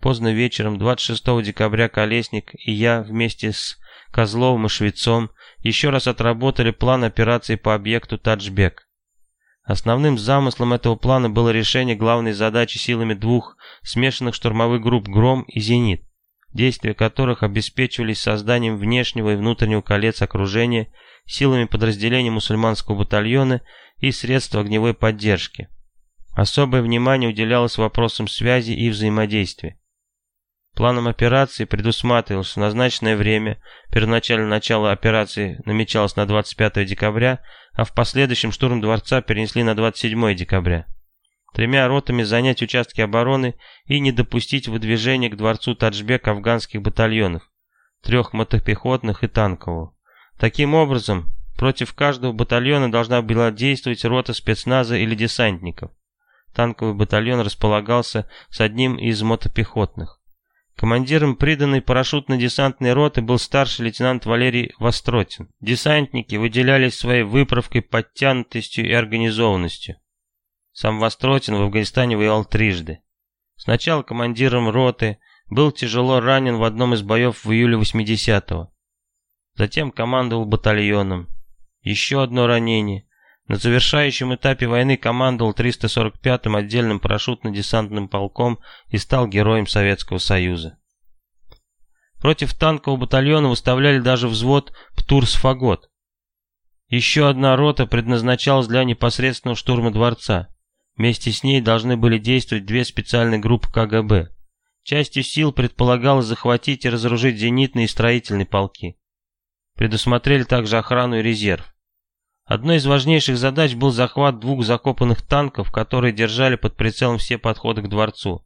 Поздно вечером 26 декабря Колесник и я вместе с Козловым и Швецом еще раз отработали план операции по объекту Таджбек. Основным замыслом этого плана было решение главной задачи силами двух смешанных штурмовых групп «Гром» и «Зенит», действия которых обеспечивались созданием внешнего и внутреннего колец окружения силами подразделений мусульманского батальона и средств огневой поддержки. Особое внимание уделялось вопросам связи и взаимодействия. Планом операции предусматривалось, назначенное время, первоначальное начало операции намечалось на 25 декабря, а в последующем штурм дворца перенесли на 27 декабря. Тремя ротами занять участки обороны и не допустить выдвижения к дворцу Таджбек афганских батальонов, трех мотопехотных и танкового. Таким образом, против каждого батальона должна была действовать рота спецназа или десантников. Танковый батальон располагался с одним из мотопехотных. Командиром приданной парашютно-десантной роты был старший лейтенант Валерий Востротин. Десантники выделялись своей выправкой, подтянутостью и организованностью. Сам Востротин в Афганистане воевал трижды. Сначала командиром роты, был тяжело ранен в одном из боев в июле 80-го. Затем командовал батальоном. Еще одно ранение. На завершающем этапе войны командовал 345-м отдельным парашютно-десантным полком и стал героем Советского Союза. Против танкового батальона выставляли даже взвод «Птурс-Фагот». Еще одна рота предназначалась для непосредственного штурма дворца. Вместе с ней должны были действовать две специальные группы КГБ. Частью сил предполагалось захватить и разоружить зенитные и строительные полки. Предусмотрели также охрану и резерв. Одной из важнейших задач был захват двух закопанных танков, которые держали под прицелом все подходы к дворцу.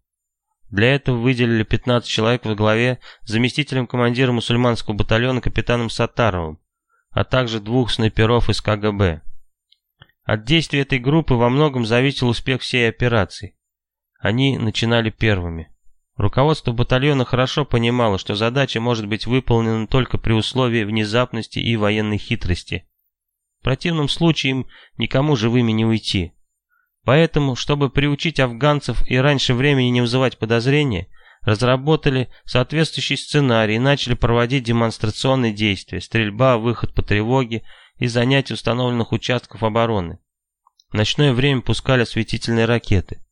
Для этого выделили 15 человек во главе с заместителем командира мусульманского батальона капитаном Сатаровым, а также двух снайперов из КГБ. От действий этой группы во многом зависел успех всей операции. Они начинали первыми. Руководство батальона хорошо понимало, что задача может быть выполнена только при условии внезапности и военной хитрости противном случае им никому живыми не уйти. Поэтому, чтобы приучить афганцев и раньше времени не вызывать подозрения, разработали соответствующий сценарий и начали проводить демонстрационные действия, стрельба, выход по тревоге и занятия установленных участков обороны. В ночное время пускали осветительные ракеты.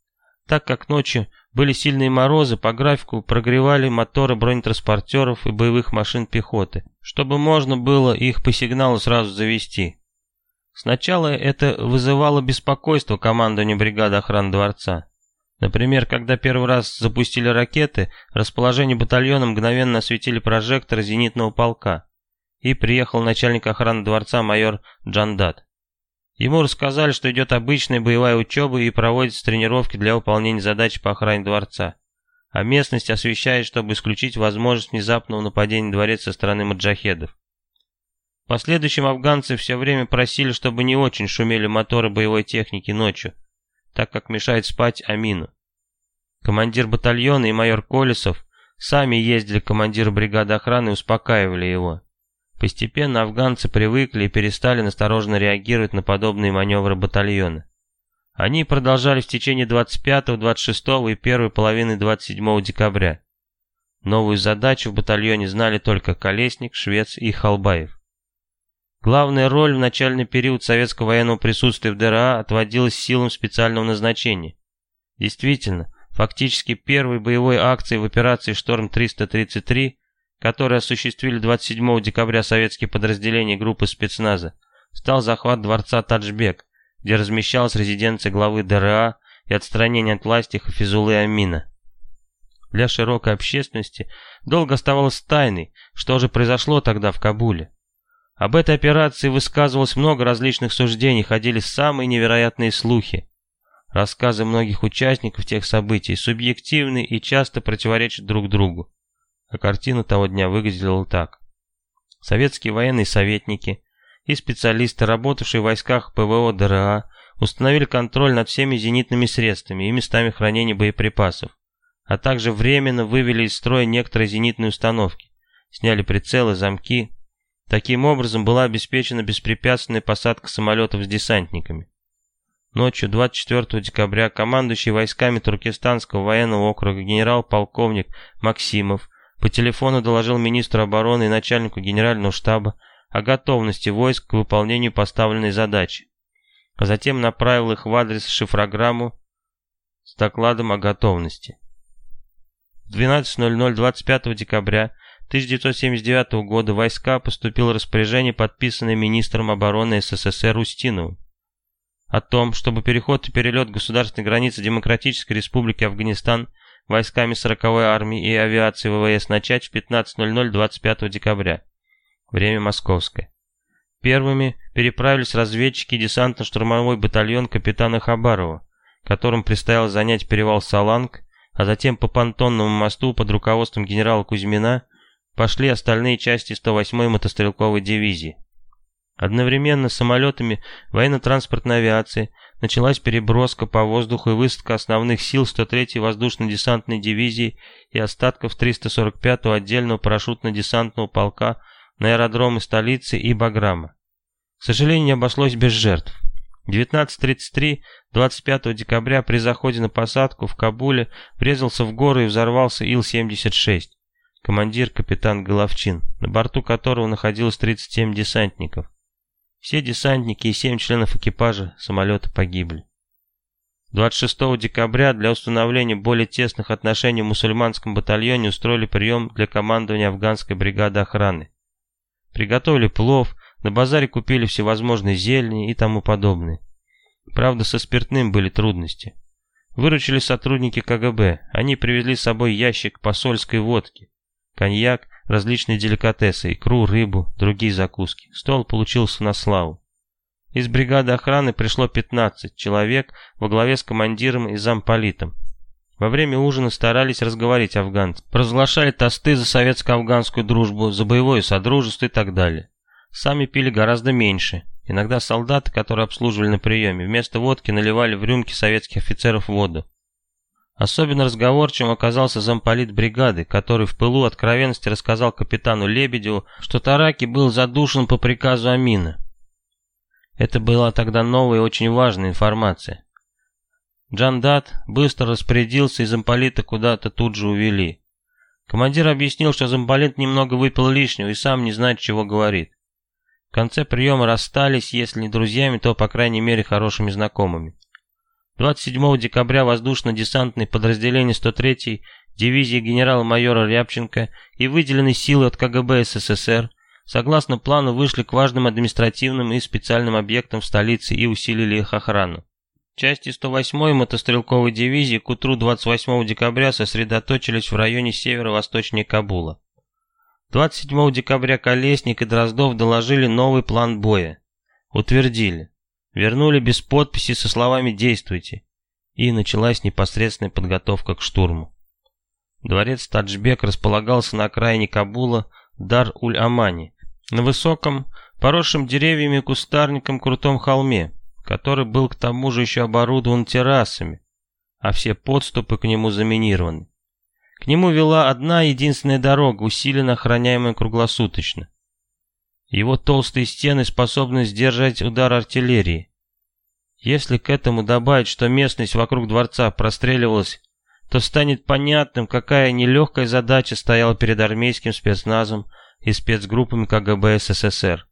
Так как ночью были сильные морозы, по графику прогревали моторы бронетранспортеров и боевых машин пехоты, чтобы можно было их по сигналу сразу завести. Сначала это вызывало беспокойство командованию бригады охраны дворца. Например, когда первый раз запустили ракеты, расположение батальона мгновенно осветили прожекторы зенитного полка, и приехал начальник охраны дворца майор Джандат. Ему рассказали, что идет обычная боевая учеба и проводятся тренировки для выполнения задач по охране дворца, а местность освещает, чтобы исключить возможность внезапного нападения на дворец со стороны маджахедов. В последующем афганцы все время просили, чтобы не очень шумели моторы боевой техники ночью, так как мешает спать Амину. Командир батальона и майор Колесов сами ездили к командиру бригады охраны и успокаивали его. Постепенно афганцы привыкли и перестали настороженно реагировать на подобные маневры батальона. Они продолжали в течение 25, 26 и первой половины 27 декабря. Новую задачу в батальоне знали только Колесник, Швец и Халбаев. Главная роль в начальный период советского военного присутствия в ДРА отводилась силам специального назначения. Действительно, фактически первой боевой акцией в операции «Шторм-333» который осуществили 27 декабря советские подразделения группы спецназа, стал захват дворца Таджбек, где размещалась резиденция главы ДРА и отстранение от власти Хафизулы Амина. Для широкой общественности долго оставалось тайной, что же произошло тогда в Кабуле. Об этой операции высказывалось много различных суждений, ходили самые невероятные слухи. Рассказы многих участников тех событий субъективны и часто противоречат друг другу а картина того дня выглядела так. Советские военные советники и специалисты, работавшие в войсках ПВО ДРА, установили контроль над всеми зенитными средствами и местами хранения боеприпасов, а также временно вывели из строя некоторые зенитные установки, сняли прицелы, замки. Таким образом была обеспечена беспрепятственная посадка самолетов с десантниками. Ночью 24 декабря командующий войсками Туркестанского военного округа генерал-полковник Максимов по телефону доложил министру обороны и начальнику генерального штаба о готовности войск к выполнению поставленной задачи, а затем направил их в адрес шифрограмму с докладом о готовности. В 12.00 25 декабря 1979 года войска поступило распоряжение, подписанное министром обороны СССР Устиновым, о том, чтобы переход и перелет государственной границы Демократической Республики Афганистан – войсками 40-й армии и авиации ВВС начать в 15.00 25 декабря. Время московское. Первыми переправились разведчики десантно-штурмовой батальон капитана Хабарова, которым предстояло занять перевал Саланг, а затем по понтонному мосту под руководством генерала Кузьмина пошли остальные части 108-й мотострелковой дивизии. Одновременно с самолетами военно-транспортной авиации началась переброска по воздуху и высадка основных сил 103-й воздушно-десантной дивизии и остатков 345-го отдельного парашютно-десантного полка на аэродромы столицы и Баграма. К сожалению, не обошлось без жертв. 19.33 25 декабря при заходе на посадку в Кабуле врезался в горы и взорвался Ил-76. Командир капитан Головчин, на борту которого находилось 37 десантников. Все десантники и семь членов экипажа самолета погибли. 26 декабря для установления более тесных отношений в мусульманском батальоне устроили прием для командования афганской бригады охраны. Приготовили плов, на базаре купили всевозможные зелени и тому подобное. Правда, со спиртным были трудности. Выручили сотрудники КГБ. Они привезли с собой ящик посольской водки, коньяк, различные деликатесы, икру, рыбу, другие закуски. Стол получился на славу. Из бригады охраны пришло 15 человек во главе с командиром и замполитом. Во время ужина старались разговорить афганцев, провозглашали тосты за советско-афганскую дружбу, за боевое содружество и так далее. Сами пили гораздо меньше. Иногда солдаты, которые обслуживали на приеме, вместо водки наливали в рюмки советских офицеров воду. Особенно разговорчивым оказался замполит бригады, который в пылу откровенности рассказал капитану Лебедеву, что Тараки был задушен по приказу Амина. Это была тогда новая и очень важная информация. Джандат быстро распорядился, и замполита куда-то тут же увели. Командир объяснил, что замполит немного выпил лишнего и сам не знает, чего говорит. В конце приема расстались, если не друзьями, то, по крайней мере, хорошими знакомыми. 27 декабря воздушно-десантные подразделения 103-й дивизии генерала-майора Рябченко и выделенные силы от КГБ СССР согласно плану вышли к важным административным и специальным объектам в столице и усилили их охрану. Части 108-й мотострелковой дивизии к утру 28 декабря сосредоточились в районе северо-восточнее Кабула. 27 декабря Колесник и Дроздов доложили новый план боя. Утвердили. Вернули без подписи со словами «Действуйте». И началась непосредственная подготовка к штурму. Дворец Таджбек располагался на окраине Кабула, Дар-Уль-Амани, на высоком, поросшем деревьями и кустарником крутом холме, который был к тому же еще оборудован террасами, а все подступы к нему заминированы. К нему вела одна единственная дорога, усиленно охраняемая круглосуточно. Его толстые стены способны сдержать удар артиллерии. Если к этому добавить, что местность вокруг дворца простреливалась, то станет понятным, какая нелегкая задача стояла перед армейским спецназом и спецгруппами КГБ СССР.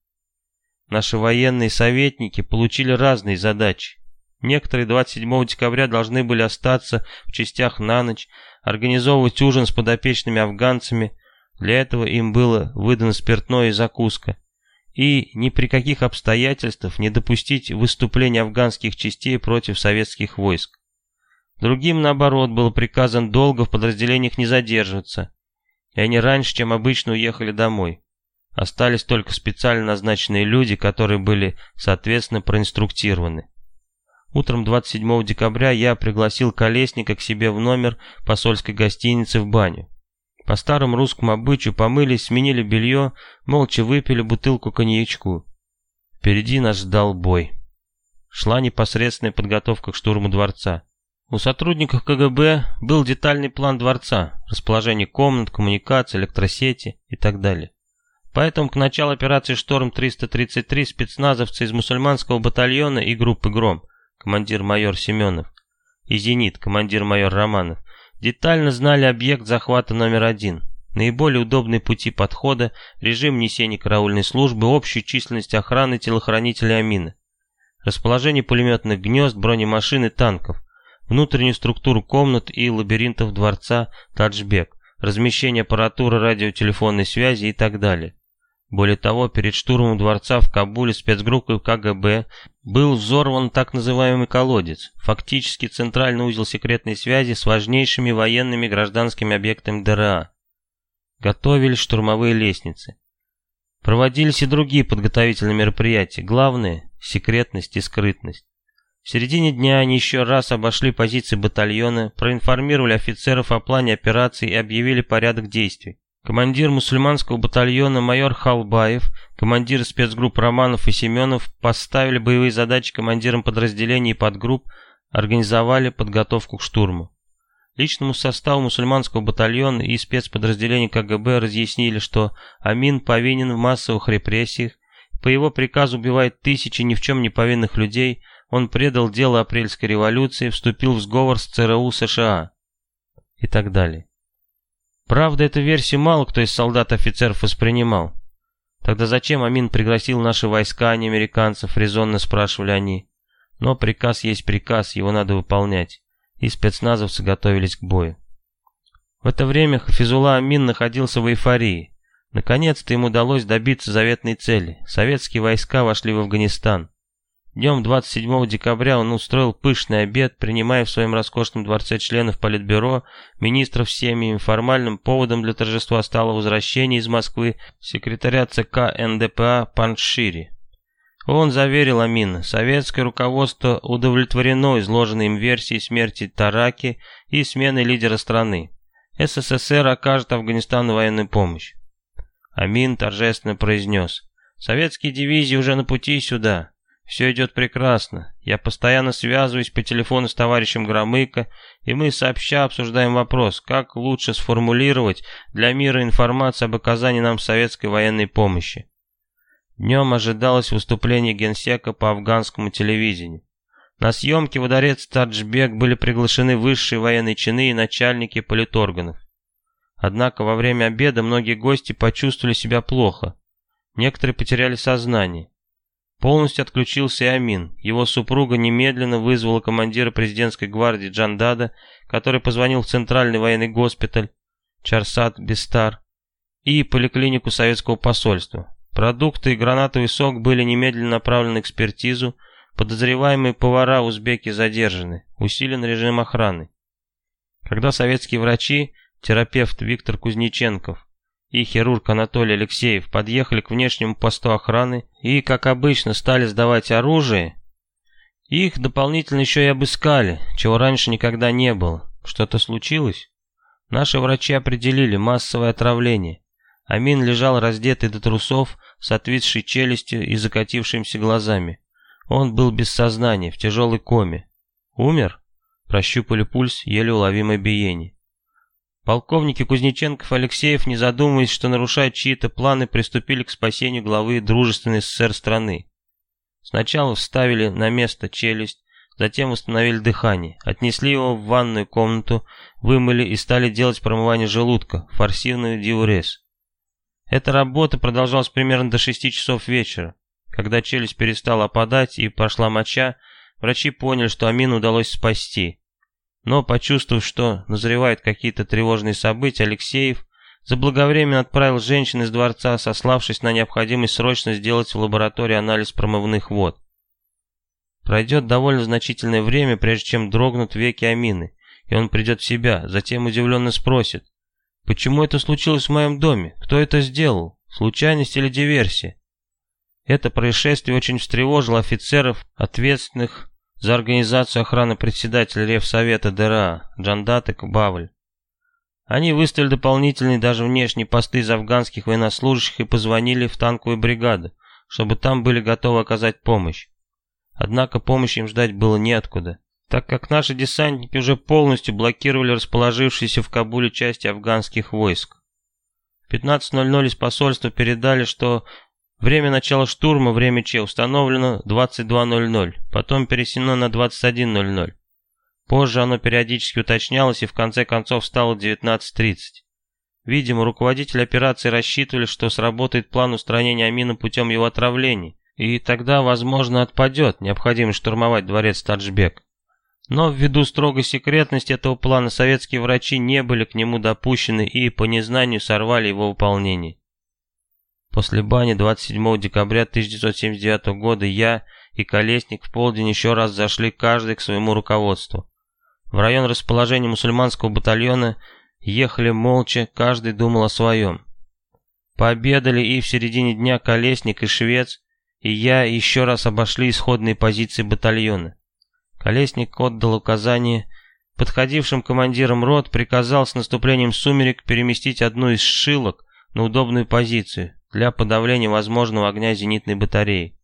Наши военные советники получили разные задачи. Некоторые 27 декабря должны были остаться в частях на ночь, организовывать ужин с подопечными афганцами. Для этого им было выдано спиртное и закуска. И ни при каких обстоятельствах не допустить выступления афганских частей против советских войск. Другим, наоборот, было приказано долго в подразделениях не задерживаться, и они раньше, чем обычно, уехали домой. Остались только специально назначенные люди, которые были, соответственно, проинструктированы. Утром 27 декабря я пригласил Колесника к себе в номер посольской гостиницы в баню. По старому русскому обычаю помылись, сменили белье, молча выпили бутылку коньячку. Впереди нас ждал бой. Шла непосредственная подготовка к штурму дворца. У сотрудников КГБ был детальный план дворца, расположение комнат, коммуникаций, электросети и так далее. Поэтому к началу операции «Шторм-333» спецназовцы из мусульманского батальона и группы «Гром», командир-майор Семенов, и «Зенит», командир-майор Романов, детально знали объект захвата номер один, наиболее удобные пути подхода, режим несения караульной службы, общую численность охраны телохранителей Амина, расположение пулеметных гнезд, бронемашин и танков, внутреннюю структуру комнат и лабиринтов дворца Таджбек, размещение аппаратуры радиотелефонной связи и так далее. Более того, перед штурмом дворца в Кабуле спецгруппой КГБ был взорван так называемый колодец, фактически центральный узел секретной связи с важнейшими военными гражданскими объектами ДРА. Готовились штурмовые лестницы. Проводились и другие подготовительные мероприятия, главное – секретность и скрытность. В середине дня они еще раз обошли позиции батальона, проинформировали офицеров о плане операции и объявили порядок действий. Командир мусульманского батальона майор Халбаев, командир спецгрупп Романов и Семенов поставили боевые задачи командирам подразделений и подгрупп, организовали подготовку к штурму. Личному составу мусульманского батальона и спецподразделений КГБ разъяснили, что Амин повинен в массовых репрессиях, по его приказу убивает тысячи ни в чем не повинных людей, он предал дело апрельской революции, вступил в сговор с ЦРУ США и так далее. Правда, эту версию мало кто из солдат-офицеров воспринимал. Тогда зачем Амин пригласил наши войска, а не американцев, резонно спрашивали они. Но приказ есть приказ, его надо выполнять. И спецназовцы готовились к бою. В это время Хафизула Амин находился в эйфории. Наконец-то ему удалось добиться заветной цели. Советские войска вошли в Афганистан. Днем 27 декабря он устроил пышный обед, принимая в своем роскошном дворце членов Политбюро, министров с семьями. Формальным поводом для торжества стало возвращение из Москвы секретаря ЦК НДПА Паншири. Он заверил Амина, советское руководство удовлетворено изложенной им версией смерти Тараки и смены лидера страны. СССР окажет Афганистану военную помощь. Амин торжественно произнес, советские дивизии уже на пути сюда. Все идет прекрасно. Я постоянно связываюсь по телефону с товарищем Громыко, и мы сообща обсуждаем вопрос, как лучше сформулировать для мира информацию об оказании нам советской военной помощи. Днем ожидалось выступление генсека по афганскому телевидению. На съемки во дворец Таджбек были приглашены высшие военные чины и начальники политорганов. Однако во время обеда многие гости почувствовали себя плохо. Некоторые потеряли сознание. Полностью отключился и Амин. Его супруга немедленно вызвала командира президентской гвардии Джандада, который позвонил в Центральный военный госпиталь Чарсад Бестар и поликлинику советского посольства. Продукты и гранатовый сок были немедленно направлены на экспертизу, подозреваемые повара узбеки задержаны, усилен режим охраны. Когда советские врачи, терапевт Виктор Кузнеченков и хирург Анатолий Алексеев подъехали к внешнему посту охраны и, как обычно, стали сдавать оружие, их дополнительно еще и обыскали, чего раньше никогда не было. Что-то случилось? Наши врачи определили массовое отравление. Амин лежал раздетый до трусов, с отвисшей челюстью и закатившимися глазами. Он был без сознания, в тяжелой коме. Умер? Прощупали пульс, еле уловимое биение. Полковники Кузнеченков и Алексеев, не задумываясь, что нарушают чьи-то планы, приступили к спасению главы дружественной СССР страны. Сначала вставили на место челюсть, затем установили дыхание, отнесли его в ванную комнату, вымыли и стали делать промывание желудка, форсивную диурез. Эта работа продолжалась примерно до 6 часов вечера. Когда челюсть перестала опадать и пошла моча, врачи поняли, что Амину удалось спасти. Но, почувствовав, что назревают какие-то тревожные события, Алексеев заблаговременно отправил женщин из дворца, сославшись на необходимость срочно сделать в лаборатории анализ промывных вод. Пройдет довольно значительное время, прежде чем дрогнут веки Амины, и он придет в себя, затем удивленно спросит, Почему это случилось в моем доме? Кто это сделал? Случайность или диверсия? Это происшествие очень встревожило офицеров, ответственных за организацию охраны председателя Ревсовета ДРА Джандатек Бавль. Они выставили дополнительные даже внешние посты из афганских военнослужащих и позвонили в танковую бригаду, чтобы там были готовы оказать помощь. Однако помощи им ждать было неоткуда так как наши десантники уже полностью блокировали расположившиеся в Кабуле части афганских войск. В 15.00 из посольства передали, что время начала штурма, время Че, установлено 22.00, потом пересено на 21.00. Позже оно периодически уточнялось и в конце концов стало 19.30. Видимо, руководители операции рассчитывали, что сработает план устранения Амина путем его отравления, и тогда, возможно, отпадет необходимость штурмовать дворец Таджбек. Но ввиду строгой секретности этого плана советские врачи не были к нему допущены и по незнанию сорвали его выполнение. После бани 27 декабря 1979 года я и Колесник в полдень еще раз зашли каждый к своему руководству. В район расположения мусульманского батальона ехали молча, каждый думал о своем. Пообедали и в середине дня Колесник и Швец, и я еще раз обошли исходные позиции батальона. Колесник отдал указание подходившим командирам рот, приказал с наступлением сумерек переместить одну из шилок на удобную позицию для подавления возможного огня зенитной батареи.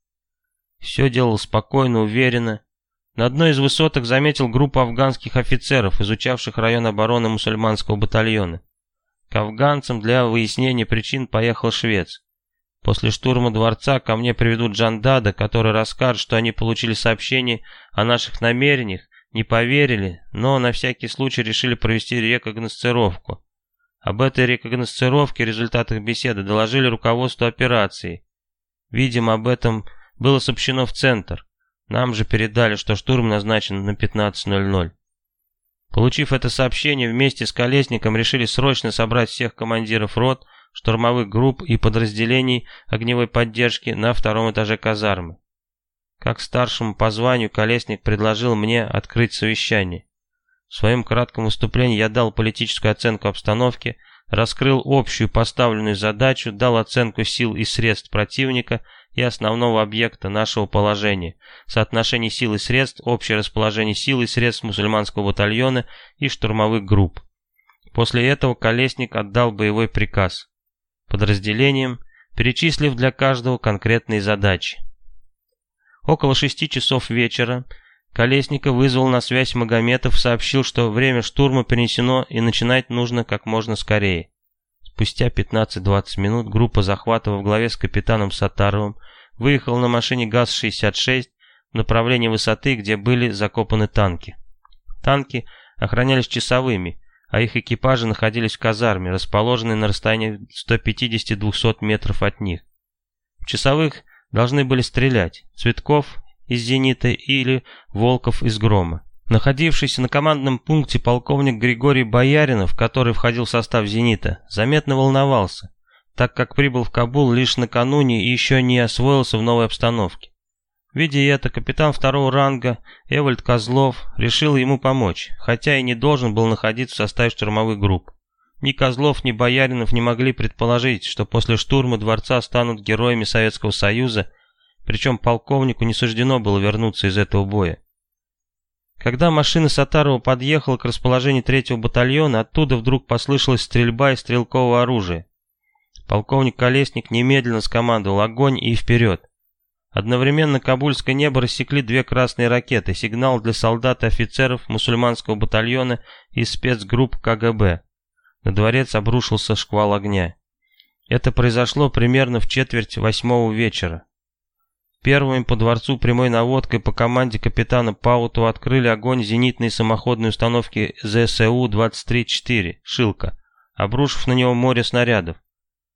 Все делал спокойно, уверенно. На одной из высоток заметил группу афганских офицеров, изучавших район обороны мусульманского батальона. К афганцам для выяснения причин поехал швец. После штурма дворца ко мне приведут Джандада, который расскажет, что они получили сообщение о наших намерениях, не поверили, но на всякий случай решили провести рекогносцировку. Об этой рекогносцировке результатах беседы доложили руководству операции. Видимо, об этом было сообщено в центр. Нам же передали, что штурм назначен на 15.00. Получив это сообщение, вместе с Колесником решили срочно собрать всех командиров рот, штурмовых групп и подразделений огневой поддержки на втором этаже казармы. Как старшему по званию Колесник предложил мне открыть совещание. В своем кратком выступлении я дал политическую оценку обстановки, раскрыл общую поставленную задачу, дал оценку сил и средств противника и основного объекта нашего положения, соотношение сил и средств, общее расположение сил и средств мусульманского батальона и штурмовых групп. После этого Колесник отдал боевой приказ подразделениям, перечислив для каждого конкретные задачи. Около шести часов вечера Колесников вызвал на связь Магометов, сообщил, что время штурма перенесено и начинать нужно как можно скорее. Спустя 15-20 минут группа захвата во главе с капитаном Сатаровым выехала на машине ГАЗ-66 в направлении высоты, где были закопаны танки. Танки охранялись часовыми, а их экипажи находились в казарме, расположенной на расстоянии 150-200 метров от них. В часовых должны были стрелять Цветков из «Зенита» или Волков из «Грома». Находившийся на командном пункте полковник Григорий Бояринов, который входил в состав «Зенита», заметно волновался, так как прибыл в Кабул лишь накануне и еще не освоился в новой обстановке. Видя это, капитан второго ранга Эвальд Козлов решил ему помочь, хотя и не должен был находиться в составе штурмовых групп. Ни Козлов, ни Бояринов не могли предположить, что после штурма дворца станут героями Советского Союза, причем полковнику не суждено было вернуться из этого боя. Когда машина Сатарова подъехала к расположению третьего батальона, оттуда вдруг послышалась стрельба из стрелкового оружия. Полковник Колесник немедленно скомандовал огонь и вперед. Одновременно Кабульское небо рассекли две красные ракеты, сигнал для солдат и офицеров мусульманского батальона и спецгрупп КГБ. На дворец обрушился шквал огня. Это произошло примерно в четверть восьмого вечера. Первыми по дворцу прямой наводкой по команде капитана Пауту открыли огонь зенитные самоходные установки ЗСУ-23-4 «Шилка», обрушив на него море снарядов.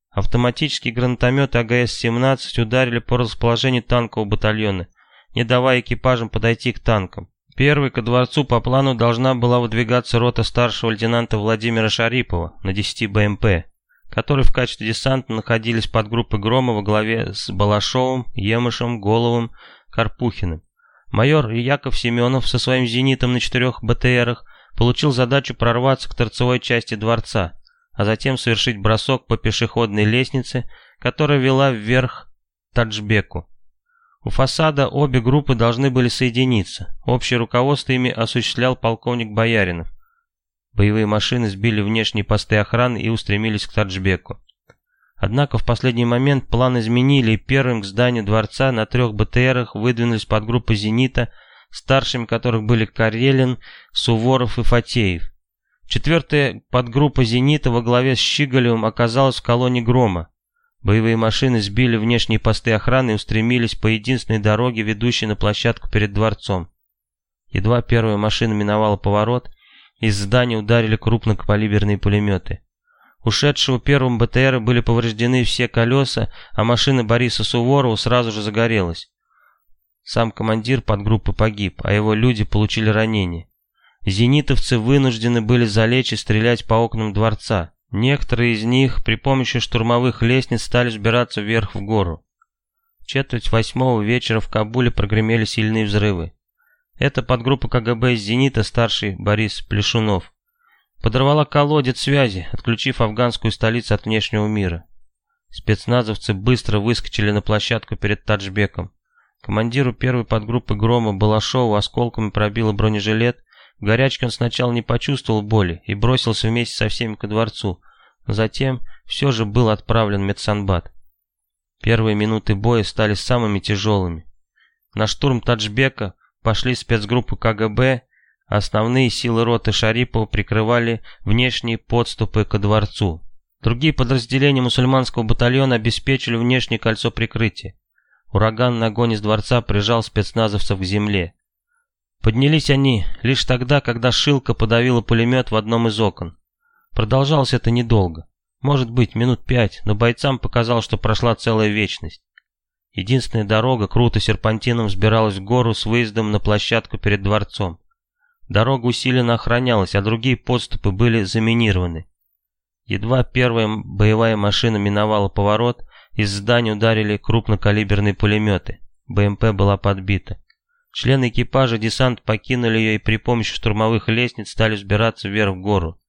Автоматические гранатометы АГС-17 ударили по расположению танкового батальона, не давая экипажам подойти к танкам. Первой ко дворцу по плану должна была выдвигаться рота старшего лейтенанта Владимира Шарипова на 10 БМП которые в качестве десанта находились под группой Грома во главе с Балашовым, Емышем, Головым, Карпухиным. Майор Яков Семенов со своим «Зенитом» на четырех БТРах получил задачу прорваться к торцевой части дворца, а затем совершить бросок по пешеходной лестнице, которая вела вверх Таджбеку. У фасада обе группы должны были соединиться. Общее руководство ими осуществлял полковник Бояринов. Боевые машины сбили внешние посты охраны и устремились к Таджбеку. Однако в последний момент план изменили и первым к зданию дворца на трех БТРах выдвинулись подгруппы «Зенита», старшими которых были Карелин, Суворов и Фатеев. Четвертая подгруппа «Зенита» во главе с Щигалевым оказалась в колонне «Грома». Боевые машины сбили внешние посты охраны и устремились по единственной дороге, ведущей на площадку перед дворцом. Едва первая машина миновала поворот, из здания ударили крупнокалиберные пулеметы. Ушедшего первым БТРа были повреждены все колеса, а машина Бориса Суворова сразу же загорелась. Сам командир подгруппы погиб, а его люди получили ранения. Зенитовцы вынуждены были залечь и стрелять по окнам дворца. Некоторые из них при помощи штурмовых лестниц стали сбираться вверх в гору. В четверть восьмого вечера в Кабуле прогремели сильные взрывы. Это подгруппа КГБ из «Зенита» старший Борис Плешунов. Подорвала колодец связи, отключив афганскую столицу от внешнего мира. Спецназовцы быстро выскочили на площадку перед Таджбеком. Командиру первой подгруппы Грома Балашову осколками пробило бронежилет. В горячке он сначала не почувствовал боли и бросился вместе со всеми ко дворцу, затем все же был отправлен в медсанбат. Первые минуты боя стали самыми тяжелыми. На штурм Таджбека пошли спецгруппы КГБ, основные силы роты Шарипова прикрывали внешние подступы ко дворцу. Другие подразделения мусульманского батальона обеспечили внешнее кольцо прикрытия. Ураганный огонь из дворца прижал спецназовцев к земле. Поднялись они лишь тогда, когда Шилка подавила пулемет в одном из окон. Продолжалось это недолго. Может быть, минут пять, но бойцам показалось, что прошла целая вечность. Единственная дорога круто серпантином взбиралась в гору с выездом на площадку перед дворцом. Дорога усиленно охранялась, а другие подступы были заминированы. Едва первая боевая машина миновала поворот, из здания ударили крупнокалиберные пулеметы. БМП была подбита. Члены экипажа десант покинули ее и при помощи штурмовых лестниц стали взбираться вверх в гору.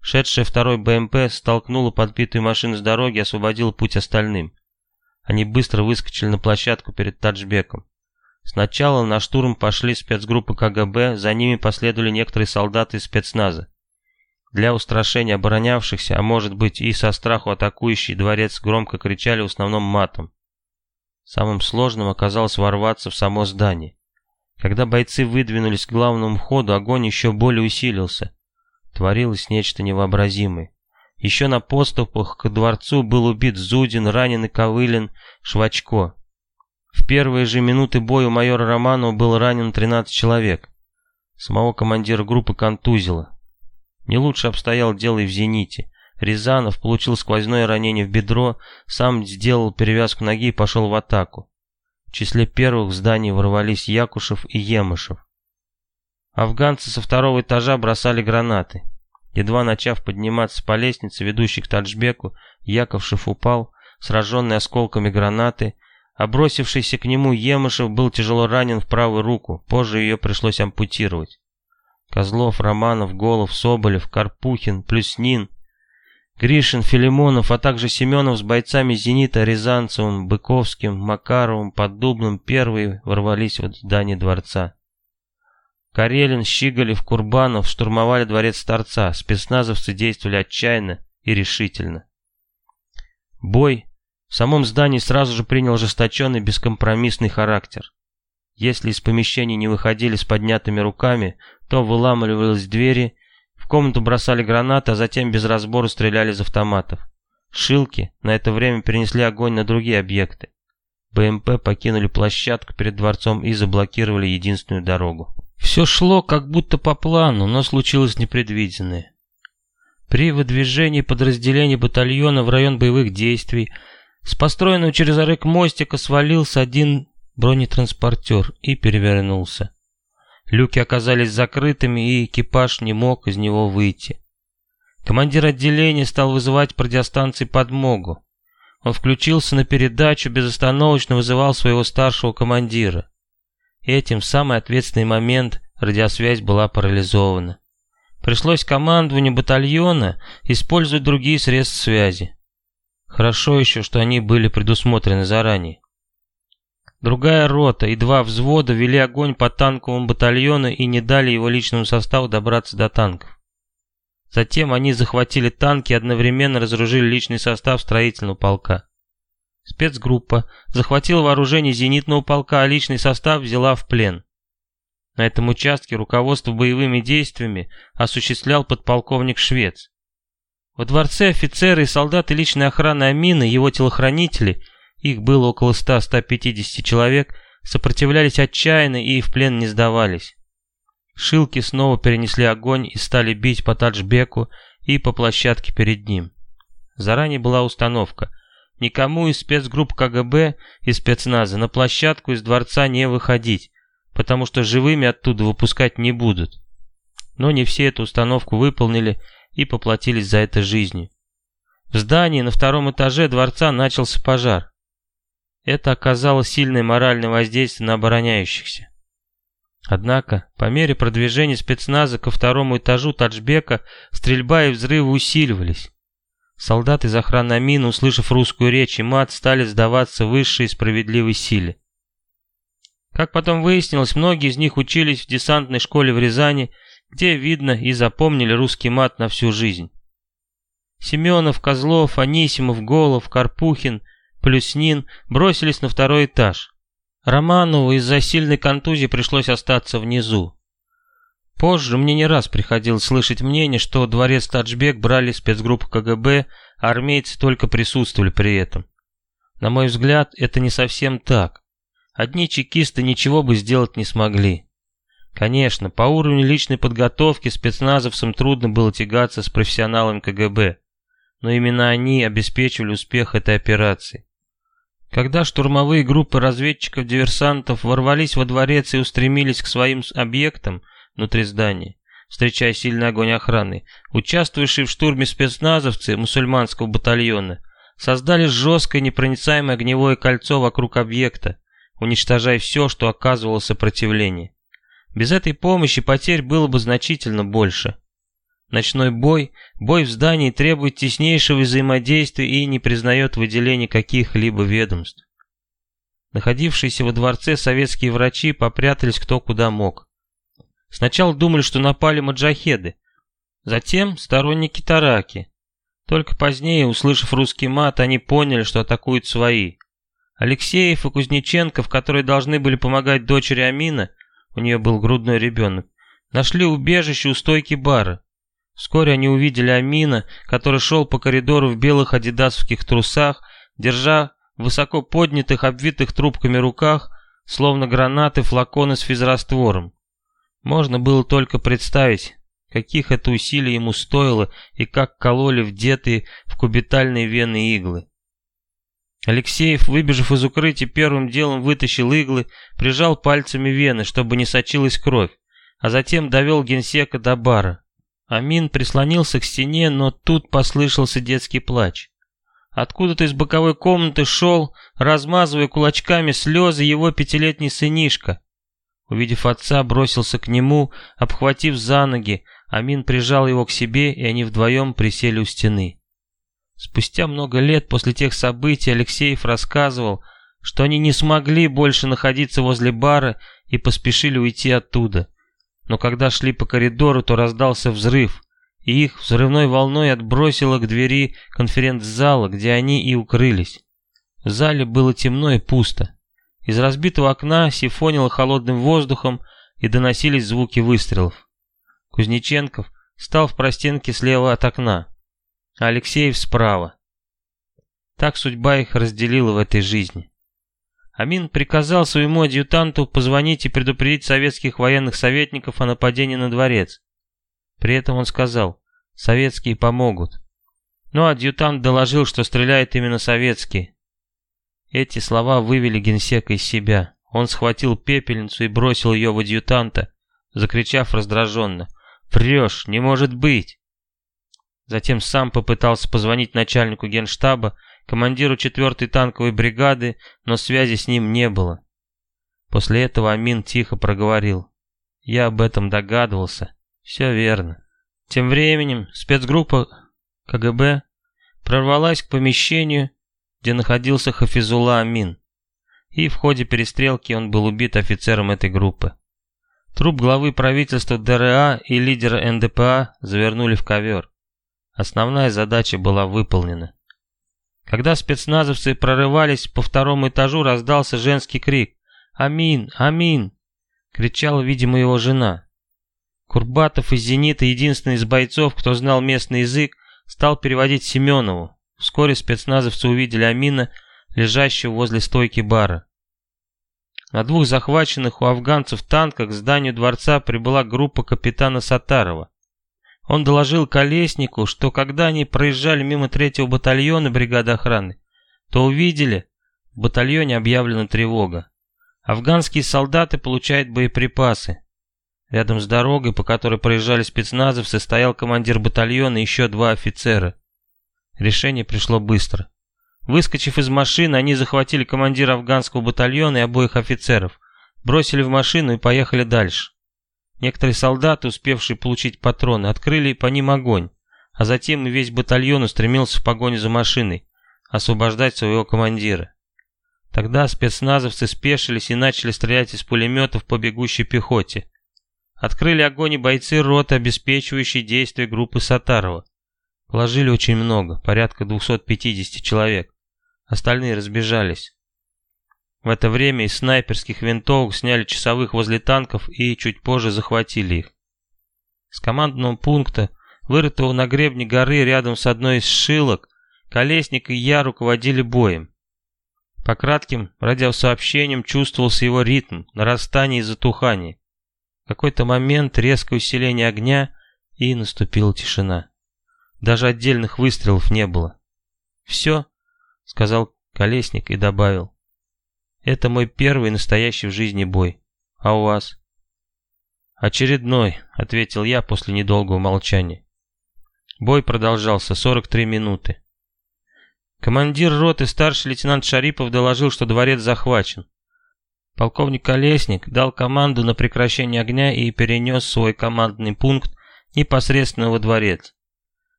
Шедшая второй БМП столкнула подбитую машину с дороги и освободила путь остальным. Они быстро выскочили на площадку перед Таджбеком. Сначала на штурм пошли спецгруппы КГБ, за ними последовали некоторые солдаты из спецназа. Для устрашения оборонявшихся, а может быть и со страху атакующий дворец громко кричали в основном матом. Самым сложным оказалось ворваться в само здание. Когда бойцы выдвинулись к главному входу, огонь еще более усилился. Творилось нечто невообразимое. Еще на поступах к дворцу был убит Зудин, раненый Ковылин, Швачко. В первые же минуты боя у майора Романова был ранен 13 человек. Самого командира группы контузило. Не лучше обстоял дело и в «Зените». Рязанов получил сквозное ранение в бедро, сам сделал перевязку ноги и пошел в атаку. В числе первых в здание ворвались Якушев и Емышев. Афганцы со второго этажа бросали гранаты. Едва начав подниматься по лестнице, ведущей к Таджбеку, Яковшев упал, сраженный осколками гранаты, а бросившийся к нему Емышев был тяжело ранен в правую руку, позже ее пришлось ампутировать. Козлов, Романов, Голов, Соболев, Карпухин, Плюснин, Гришин, Филимонов, а также Семенов с бойцами «Зенита» Рязанцевым, Быковским, Макаровым, Поддубным первые ворвались в здание дворца. Карелин, Щиголев, Курбанов штурмовали дворец Торца, спецназовцы действовали отчаянно и решительно. Бой в самом здании сразу же принял ожесточенный бескомпромиссный характер. Если из помещений не выходили с поднятыми руками, то выламывались двери, в комнату бросали гранаты, а затем без разбора стреляли из автоматов. Шилки на это время перенесли огонь на другие объекты. БМП покинули площадку перед дворцом и заблокировали единственную дорогу. Все шло как будто по плану, но случилось непредвиденное. При выдвижении подразделений батальона в район боевых действий с построенного через арык мостика свалился один бронетранспортер и перевернулся. Люки оказались закрытыми, и экипаж не мог из него выйти. Командир отделения стал вызывать радиостанции подмогу. Он включился на передачу, безостановочно вызывал своего старшего командира. Этим в самый ответственный момент радиосвязь была парализована. Пришлось командованию батальона использовать другие средства связи. Хорошо еще, что они были предусмотрены заранее. Другая рота и два взвода вели огонь по танковому батальону и не дали его личному составу добраться до танков. Затем они захватили танки и одновременно разоружили личный состав строительного полка. Спецгруппа захватила вооружение зенитного полка, а личный состав взяла в плен. На этом участке руководство боевыми действиями осуществлял подполковник Швец. Во дворце офицеры и солдаты личной охраны Амина, его телохранители, их было около 100-150 человек, сопротивлялись отчаянно и в плен не сдавались. Шилки снова перенесли огонь и стали бить по Таджбеку и по площадке перед ним. Заранее была установка – Никому из спецгрупп КГБ и спецназа на площадку из дворца не выходить, потому что живыми оттуда выпускать не будут. Но не все эту установку выполнили и поплатились за это жизнью. В здании на втором этаже дворца начался пожар. Это оказало сильное моральное воздействие на обороняющихся. Однако, по мере продвижения спецназа ко второму этажу Таджбека стрельба и взрывы усиливались. Солдаты из охраны Амина, услышав русскую речь и мат, стали сдаваться высшей справедливой силе. Как потом выяснилось, многие из них учились в десантной школе в Рязани, где, видно, и запомнили русский мат на всю жизнь. Семенов, Козлов, Анисимов, Голов, Карпухин, Плюснин бросились на второй этаж. Романову из-за сильной контузии пришлось остаться внизу. Позже мне не раз приходилось слышать мнение, что дворец Таджбек брали спецгруппы КГБ, а армейцы только присутствовали при этом. На мой взгляд, это не совсем так. Одни чекисты ничего бы сделать не смогли. Конечно, по уровню личной подготовки спецназовцам трудно было тягаться с профессионалом КГБ, но именно они обеспечивали успех этой операции. Когда штурмовые группы разведчиков-диверсантов ворвались во дворец и устремились к своим объектам, внутри здания, встречая сильный огонь охраны. Участвующие в штурме спецназовцы мусульманского батальона создали жесткое непроницаемое огневое кольцо вокруг объекта, уничтожая все, что оказывало сопротивление. Без этой помощи потерь было бы значительно больше. Ночной бой, бой в здании требует теснейшего взаимодействия и не признает выделения каких-либо ведомств. Находившиеся во дворце советские врачи попрятались кто куда мог. Сначала думали, что напали маджахеды, затем сторонники Тараки. Только позднее, услышав русский мат, они поняли, что атакуют свои. Алексеев и Кузнеченков, которые должны были помогать дочери Амина, у нее был грудной ребенок, нашли убежище у стойки бара. Вскоре они увидели Амина, который шел по коридору в белых адидасовских трусах, держа высоко поднятых, обвитых трубками руках, словно гранаты, флаконы с физраствором. Можно было только представить, каких это усилий ему стоило и как кололи вдетые в кубитальные вены иглы. Алексеев, выбежав из укрытия, первым делом вытащил иглы, прижал пальцами вены, чтобы не сочилась кровь, а затем довел генсека до бара. Амин прислонился к стене, но тут послышался детский плач. Откуда-то из боковой комнаты шел, размазывая кулачками слезы, его пятилетний сынишка. Увидев отца, бросился к нему, обхватив за ноги, Амин прижал его к себе, и они вдвоем присели у стены. Спустя много лет после тех событий Алексеев рассказывал, что они не смогли больше находиться возле бара и поспешили уйти оттуда. Но когда шли по коридору, то раздался взрыв, и их взрывной волной отбросило к двери конференц-зала, где они и укрылись. В зале было темно и пусто. Из разбитого окна сифонило холодным воздухом и доносились звуки выстрелов. Кузнеченков стал в простенке слева от окна, а Алексеев справа. Так судьба их разделила в этой жизни. Амин приказал своему адъютанту позвонить и предупредить советских военных советников о нападении на дворец. При этом он сказал, советские помогут. Но адъютант доложил, что стреляет именно советские. Эти слова вывели генсека из себя. Он схватил пепельницу и бросил ее в адъютанта, закричав раздраженно. «Врешь, не может быть!» Затем сам попытался позвонить начальнику генштаба, командиру 4-й танковой бригады, но связи с ним не было. После этого Амин тихо проговорил. «Я об этом догадывался. Все верно. Тем временем спецгруппа КГБ прорвалась к помещению, где находился Хафизула Амин. И в ходе перестрелки он был убит офицером этой группы. Труп главы правительства ДРА и лидера НДПА завернули в ковер. Основная задача была выполнена. Когда спецназовцы прорывались по второму этажу, раздался женский крик «Амин! Амин!» Кричала, видимо, его жена. Курбатов из «Зенита», единственный из бойцов, кто знал местный язык, стал переводить Семенову. Вскоре спецназовцы увидели Амина, лежащего возле стойки бара. На двух захваченных у афганцев танках к зданию дворца прибыла группа капитана Сатарова. Он доложил Колеснику, что когда они проезжали мимо третьего батальона бригады охраны, то увидели, в батальоне объявлена тревога. Афганские солдаты получают боеприпасы. Рядом с дорогой, по которой проезжали спецназовцы, стоял командир батальона и еще два офицера. Решение пришло быстро. Выскочив из машины, они захватили командира афганского батальона и обоих офицеров, бросили в машину и поехали дальше. Некоторые солдаты, успевшие получить патроны, открыли по ним огонь, а затем и весь батальон устремился в погоню за машиной, освобождать своего командира. Тогда спецназовцы спешились и начали стрелять из пулеметов по бегущей пехоте. Открыли огонь и бойцы роты, обеспечивающие действия группы Сатарова. Положили очень много, порядка 250 человек. Остальные разбежались. В это время из снайперских винтовок сняли часовых возле танков и чуть позже захватили их. С командного пункта, вырытого на гребне горы рядом с одной из шилок, Колесник и я руководили боем. По кратким радиосообщениям чувствовался его ритм, нарастание и затухание какой-то момент резкое усиление огня, и наступила тишина. Даже отдельных выстрелов не было. «Все», — сказал Колесник и добавил. «Это мой первый настоящий в жизни бой. А у вас?» «Очередной», — ответил я после недолгого молчания. Бой продолжался 43 минуты. Командир роты старший лейтенант Шарипов доложил, что дворец захвачен. Полковник Колесник дал команду на прекращение огня и перенес свой командный пункт непосредственно во дворец.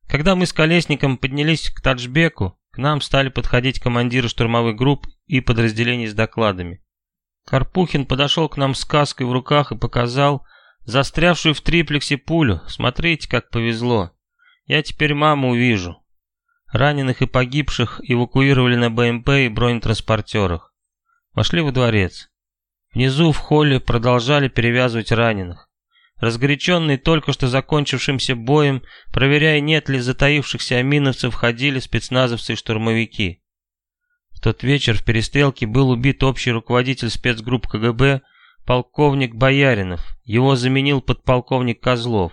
Когда мы с Колесником поднялись к Таджбеку, к нам стали подходить командиры штурмовых групп и подразделений с докладами. Карпухин подошел к нам с каской в руках и показал застрявшую в триплексе пулю. Смотрите, как повезло. Я теперь маму увижу. Раненых и погибших эвакуировали на БМП и бронетранспортерах. Вошли во дворец. Внизу в холле продолжали перевязывать раненых. Разгоряченные только что закончившимся боем, проверяя, нет ли затаившихся аминовцев, входили спецназовцы и штурмовики. В тот вечер в перестрелке был убит общий руководитель спецгрупп КГБ, полковник Бояринов. Его заменил подполковник Козлов.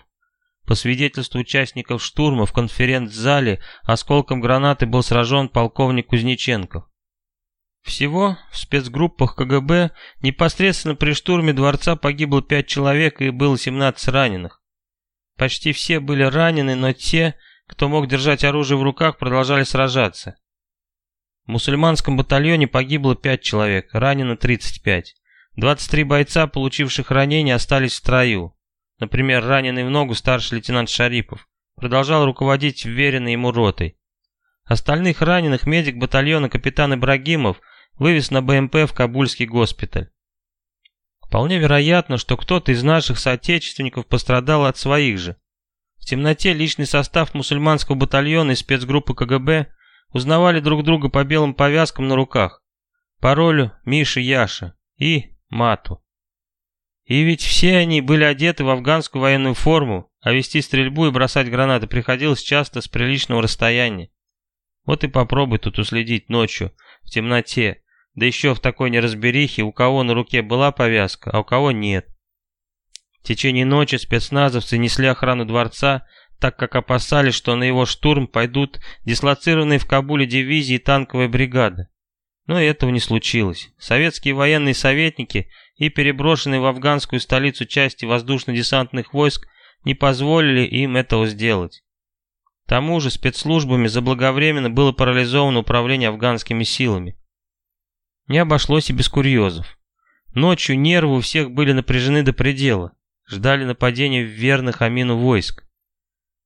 По свидетельству участников штурма в конференц-зале осколком гранаты был сражен полковник Кузнеченков. Всего в спецгруппах КГБ непосредственно при штурме дворца погибло 5 человек и было 17 раненых. Почти все были ранены, но те, кто мог держать оружие в руках, продолжали сражаться. В мусульманском батальоне погибло 5 человек, ранено 35. 23 бойца, получивших ранения, остались в строю. Например, раненый в ногу старший лейтенант Шарипов продолжал руководить вверенной ему ротой. Остальных раненых медик батальона капитан Ибрагимов вывез на БМП в Кабульский госпиталь. Вполне вероятно, что кто-то из наших соотечественников пострадал от своих же. В темноте личный состав мусульманского батальона и спецгруппы КГБ узнавали друг друга по белым повязкам на руках, паролю Миши Яша и Мату. И ведь все они были одеты в афганскую военную форму, а вести стрельбу и бросать гранаты приходилось часто с приличного расстояния. Вот и попробуй тут уследить ночью, в темноте, да еще в такой неразберихе, у кого на руке была повязка, а у кого нет. В течение ночи спецназовцы несли охрану дворца, так как опасались, что на его штурм пойдут дислоцированные в Кабуле дивизии и танковая бригада. Но этого не случилось. Советские военные советники и переброшенные в афганскую столицу части воздушно-десантных войск не позволили им этого сделать. К тому же спецслужбами заблаговременно было парализовано управление афганскими силами. Не обошлось и без курьезов. Ночью нервы у всех были напряжены до предела, ждали нападения верных Амину войск.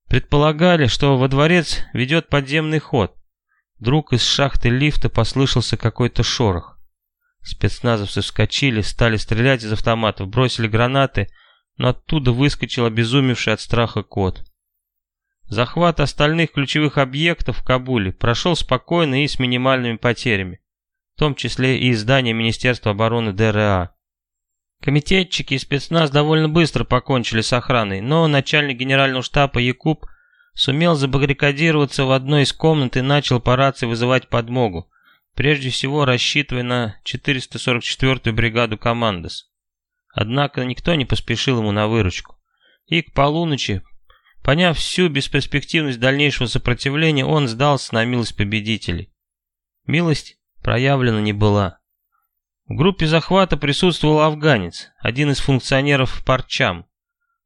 Предполагали, что во дворец ведет подземный ход. Вдруг из шахты лифта послышался какой-то шорох. Спецназовцы вскочили, стали стрелять из автоматов, бросили гранаты, но оттуда выскочил обезумевший от страха кот. Захват остальных ключевых объектов в Кабуле прошел спокойно и с минимальными потерями, в том числе и здание Министерства обороны ДРА. Комитетчики и спецназ довольно быстро покончили с охраной, но начальник генерального штаба Якуб сумел забаррикадироваться в одной из комнат и начал по рации вызывать подмогу, прежде всего рассчитывая на 444-ю бригаду «Командос». Однако никто не поспешил ему на выручку. И к полуночи, поняв всю бесперспективность дальнейшего сопротивления, он сдался на милость победителей. Милость проявлена не была. В группе захвата присутствовал афганец, один из функционеров Парчам.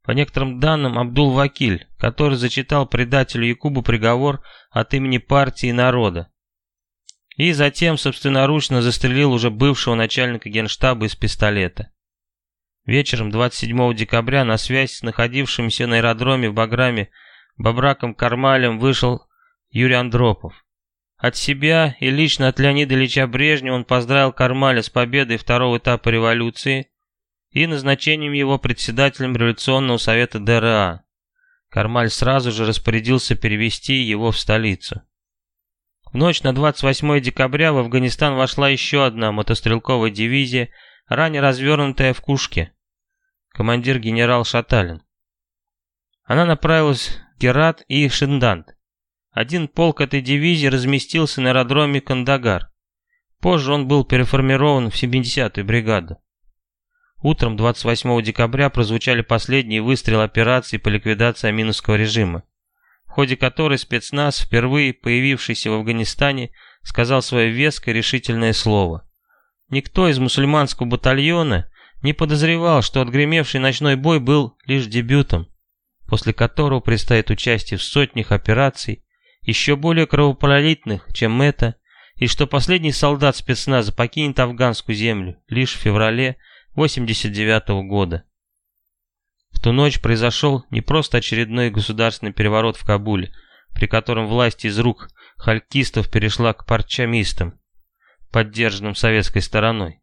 По некоторым данным, Абдул-Вакиль, который зачитал предателю Якубу приговор от имени партии народа, и затем собственноручно застрелил уже бывшего начальника генштаба из пистолета. Вечером 27 декабря на связь с находившимся на аэродроме в Баграме Бабраком Кармалем вышел Юрий Андропов. От себя и лично от Леонида Ильича Брежнева он поздравил Кармаля с победой второго этапа революции и назначением его председателем Революционного совета ДРА. Кармаль сразу же распорядился перевести его в столицу. В ночь на 28 декабря в Афганистан вошла еще одна мотострелковая дивизия, ранее развернутая в Кушке. Командир генерал Шаталин. Она направилась в Герат и Шиндант. Один полк этой дивизии разместился на аэродроме Кандагар. Позже он был переформирован в 70-ю бригаду. Утром 28 декабря прозвучали последние выстрелы операции по ликвидации аминовского режима в ходе которой спецназ, впервые появившийся в Афганистане, сказал свое веское решительное слово. Никто из мусульманского батальона не подозревал, что отгремевший ночной бой был лишь дебютом, после которого предстоит участие в сотнях операций, еще более кровопролитных, чем это, и что последний солдат спецназа покинет афганскую землю лишь в феврале 89 -го года. В ту ночь произошел не просто очередной государственный переворот в Кабуле, при котором власть из рук халькистов перешла к парчамистам, поддержанным советской стороной,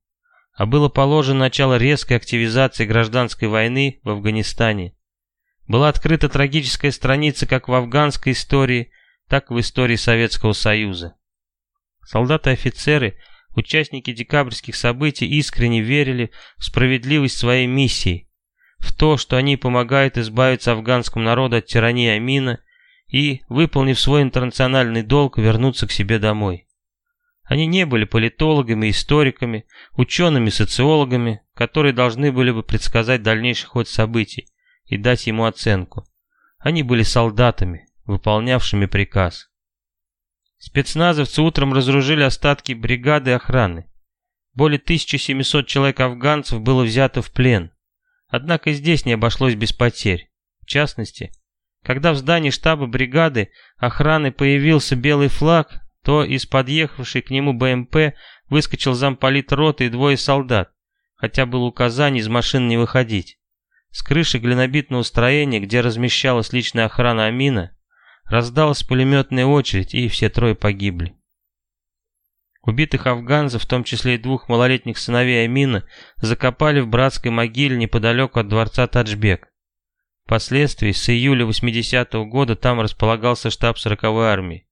а было положено начало резкой активизации гражданской войны в Афганистане. Была открыта трагическая страница как в афганской истории, так в истории Советского Союза. Солдаты и офицеры, участники декабрьских событий искренне верили в справедливость своей миссии, в то, что они помогают избавиться афганскому народу от тирании Амина и, выполнив свой интернациональный долг, вернуться к себе домой. Они не были политологами, историками, учеными, социологами, которые должны были бы предсказать дальнейший ход событий и дать ему оценку. Они были солдатами, выполнявшими приказ. Спецназовцы утром разоружили остатки бригады охраны. Более 1700 человек-афганцев было взято в плен. Однако здесь не обошлось без потерь. В частности, когда в здании штаба бригады охраны появился белый флаг, то из подъехавшей к нему БМП выскочил замполит роты и двое солдат, хотя было указание из машин не выходить. С крыши глинобитного строения, где размещалась личная охрана Амина, раздалась пулеметная очередь, и все трое погибли. Убитых афганцев, в том числе и двух малолетних сыновей Амина, закопали в братской могиле неподалеку от дворца Таджбек. Впоследствии, с июля 80-го года там располагался штаб 40-й армии.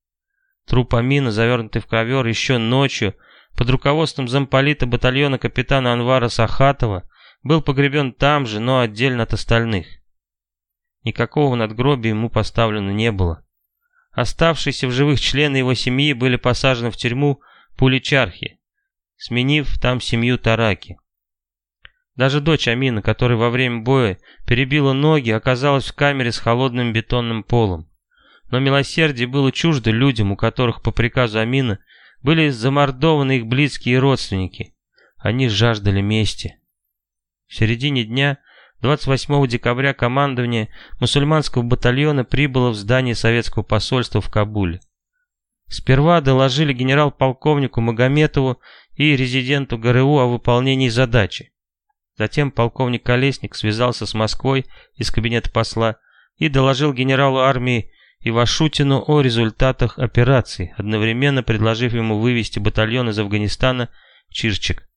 Труп Амина, завернутый в ковер, еще ночью под руководством замполита батальона капитана Анвара Сахатова был погребен там же, но отдельно от остальных. Никакого надгробия ему поставлено не было. Оставшиеся в живых члены его семьи были посажены в тюрьму Пуличархи, сменив там семью Тараки. Даже дочь Амина, которая во время боя перебила ноги, оказалась в камере с холодным бетонным полом. Но милосердие было чуждо людям, у которых по приказу Амина были замордованы их близкие родственники. Они жаждали мести. В середине дня 28 декабря командование мусульманского батальона прибыло в здание советского посольства в Кабуле. Сперва доложили генерал-полковнику Магометову и резиденту ГРУ о выполнении задачи. Затем полковник Колесник связался с Москвой из кабинета посла и доложил генералу армии Ивашутину о результатах операции, одновременно предложив ему вывести батальон из Афганистана в Чирчик.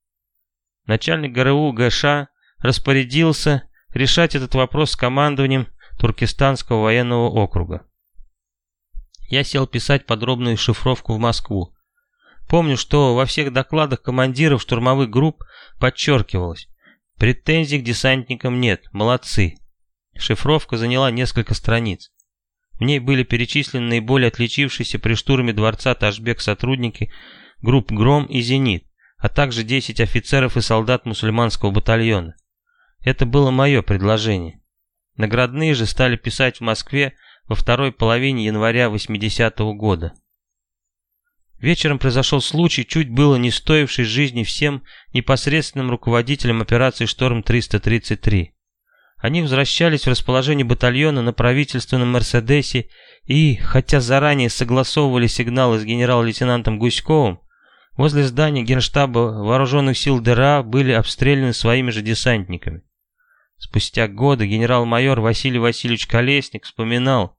Начальник ГРУ ГШ распорядился решать этот вопрос с командованием Туркестанского военного округа. Я сел писать подробную шифровку в Москву. Помню, что во всех докладах командиров штурмовых групп подчеркивалось, Претензий к десантникам нет, молодцы. Шифровка заняла несколько страниц. В ней были перечислены наиболее отличившиеся при штурме дворца Ташбек сотрудники групп «Гром» и «Зенит», а также 10 офицеров и солдат мусульманского батальона. Это было мое предложение. Наградные же стали писать в Москве во второй половине января 80-го года. Вечером произошел случай, чуть было не стоивший жизни всем непосредственным руководителям операции «Шторм-333». Они возвращались в расположение батальона на правительственном «Мерседесе» и, хотя заранее согласовывали сигналы с генерал-лейтенантом Гуськовым, возле здания генштаба вооруженных сил ДРА были обстреляны своими же десантниками. Спустя годы генерал-майор Василий Васильевич Колесник вспоминал,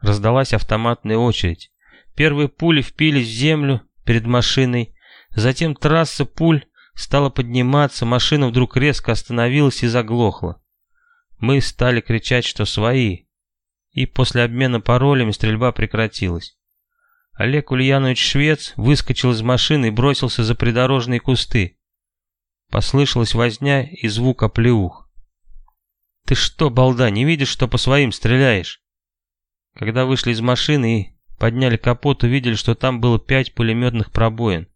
раздалась автоматная очередь. Первые пули впились в землю перед машиной, затем трасса пуль стала подниматься, машина вдруг резко остановилась и заглохла. Мы стали кричать, что свои, и после обмена паролями стрельба прекратилась. Олег Ульянович Швец выскочил из машины и бросился за придорожные кусты. Послышалась возня и звук оплеух. «Ты что, балда, не видишь, что по своим стреляешь?» Когда вышли из машины и Подняли капот, увидели, что там было пять пулеметных пробоин.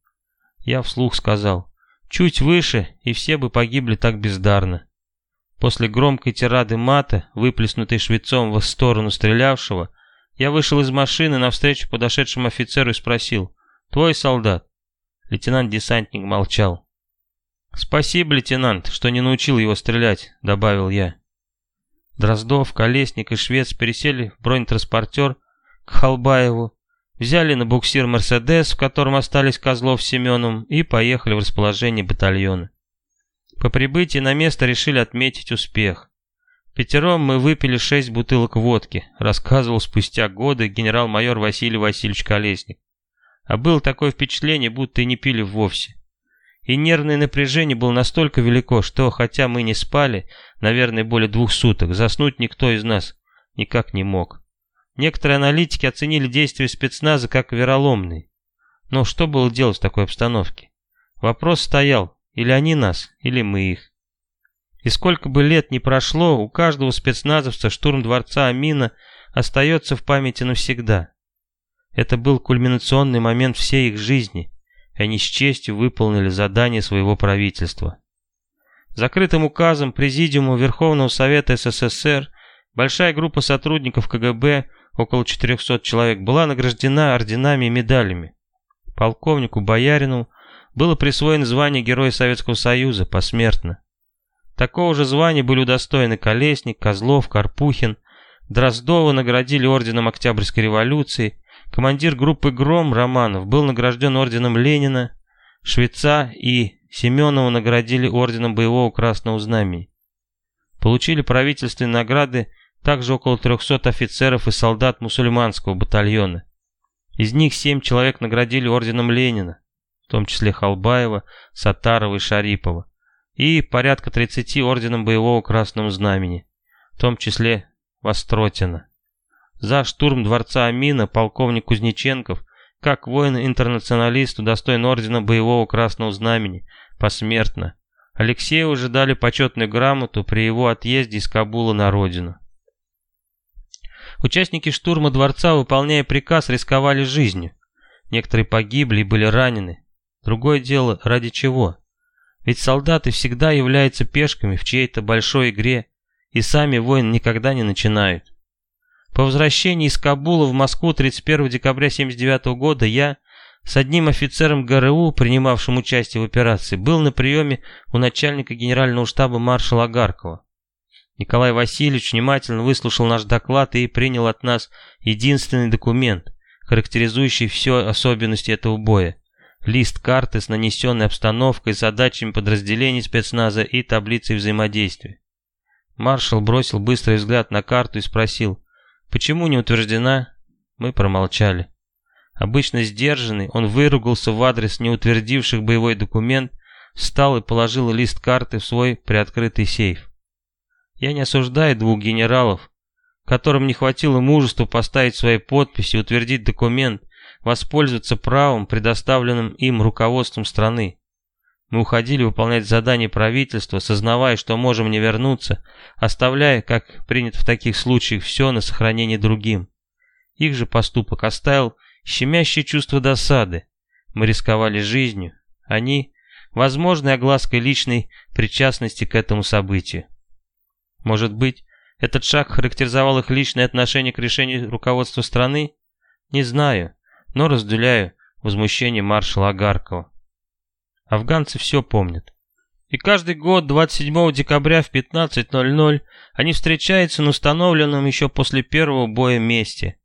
Я вслух сказал, чуть выше, и все бы погибли так бездарно. После громкой тирады мата, выплеснутой швецом в сторону стрелявшего, я вышел из машины навстречу подошедшему офицеру и спросил, «Твой солдат?» Лейтенант-десантник молчал. «Спасибо, лейтенант, что не научил его стрелять», — добавил я. Дроздов, Колесник и Швец пересели в бронетранспортер к Халбаеву, взяли на буксир «Мерседес», в котором остались Козлов с Семеном, и поехали в расположение батальона. По прибытии на место решили отметить успех. Пятером мы выпили шесть бутылок водки, рассказывал спустя годы генерал-майор Василий Васильевич Колесник. А было такое впечатление, будто и не пили вовсе. И нервное напряжение было настолько велико, что, хотя мы не спали, наверное, более двух суток, заснуть никто из нас никак не мог. Некоторые аналитики оценили действия спецназа как вероломные. Но что было делать в такой обстановке? Вопрос стоял, или они нас, или мы их. И сколько бы лет ни прошло, у каждого спецназовца штурм дворца Амина остается в памяти навсегда. Это был кульминационный момент всей их жизни, и они с честью выполнили задание своего правительства. Закрытым указом Президиума Верховного Совета СССР Большая группа сотрудников КГБ, около 400 человек, была награждена орденами и медалями. Полковнику Боярину было присвоено звание Героя Советского Союза посмертно. Такого же звания были удостоены Колесник, Козлов, Карпухин. Дроздова наградили орденом Октябрьской революции. Командир группы «Гром» Романов был награжден орденом Ленина. Швеца и Семенова наградили орденом Боевого Красного Знамени. Получили правительственные награды также около 300 офицеров и солдат мусульманского батальона. Из них семь человек наградили орденом Ленина, в том числе Халбаева, Сатарова и Шарипова и порядка 30 орденом Боевого Красного Знамени, в том числе Востротина. За штурм дворца Амина полковник Кузнеченков, как воин-интернационалист, удостоен ордена Боевого Красного Знамени, посмертно. Алексею уже дали почетную грамоту при его отъезде из Кабула на родину. Участники штурма дворца, выполняя приказ, рисковали жизнью. Некоторые погибли и были ранены. Другое дело, ради чего? Ведь солдаты всегда являются пешками в чьей-то большой игре, и сами войны никогда не начинают. По возвращении из Кабула в Москву 31 декабря 1979 года я с одним офицером ГРУ, принимавшим участие в операции, был на приеме у начальника генерального штаба маршала Агаркова. Николай Васильевич внимательно выслушал наш доклад и принял от нас единственный документ, характеризующий все особенности этого боя лист карты с нанесенной обстановкой, задачами подразделений спецназа и таблицей взаимодействия. Маршал бросил быстрый взгляд на карту и спросил, почему не утверждена? Мы промолчали. Обычно сдержанный, он выругался в адрес неутвердивших боевой документ, встал и положил лист карты в свой приоткрытый сейф. Я не осуждаю двух генералов, которым не хватило мужества поставить свои подписи утвердить документ, воспользоваться правом, предоставленным им руководством страны. Мы уходили выполнять задания правительства, сознавая, что можем не вернуться, оставляя, как принято в таких случаях, все на сохранение другим. Их же поступок оставил щемящее чувство досады. Мы рисковали жизнью, они — возможной оглаской личной причастности к этому событию. Может быть, этот шаг характеризовал их личное отношение к решению руководства страны? Не знаю но разделяю возмущение маршала Агаркова. Афганцы все помнят. И каждый год 27 декабря в 15.00 они встречаются на установленном еще после первого боя месте.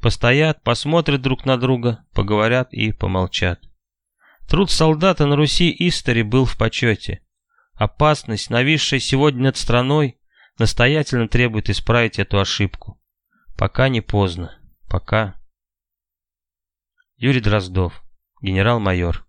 Постоят, посмотрят друг на друга, поговорят и помолчат. Труд солдата на Руси Истори был в почете. Опасность, нависшая сегодня над страной, настоятельно требует исправить эту ошибку. Пока не поздно. Пока. Юрий Дроздов, генерал-майор.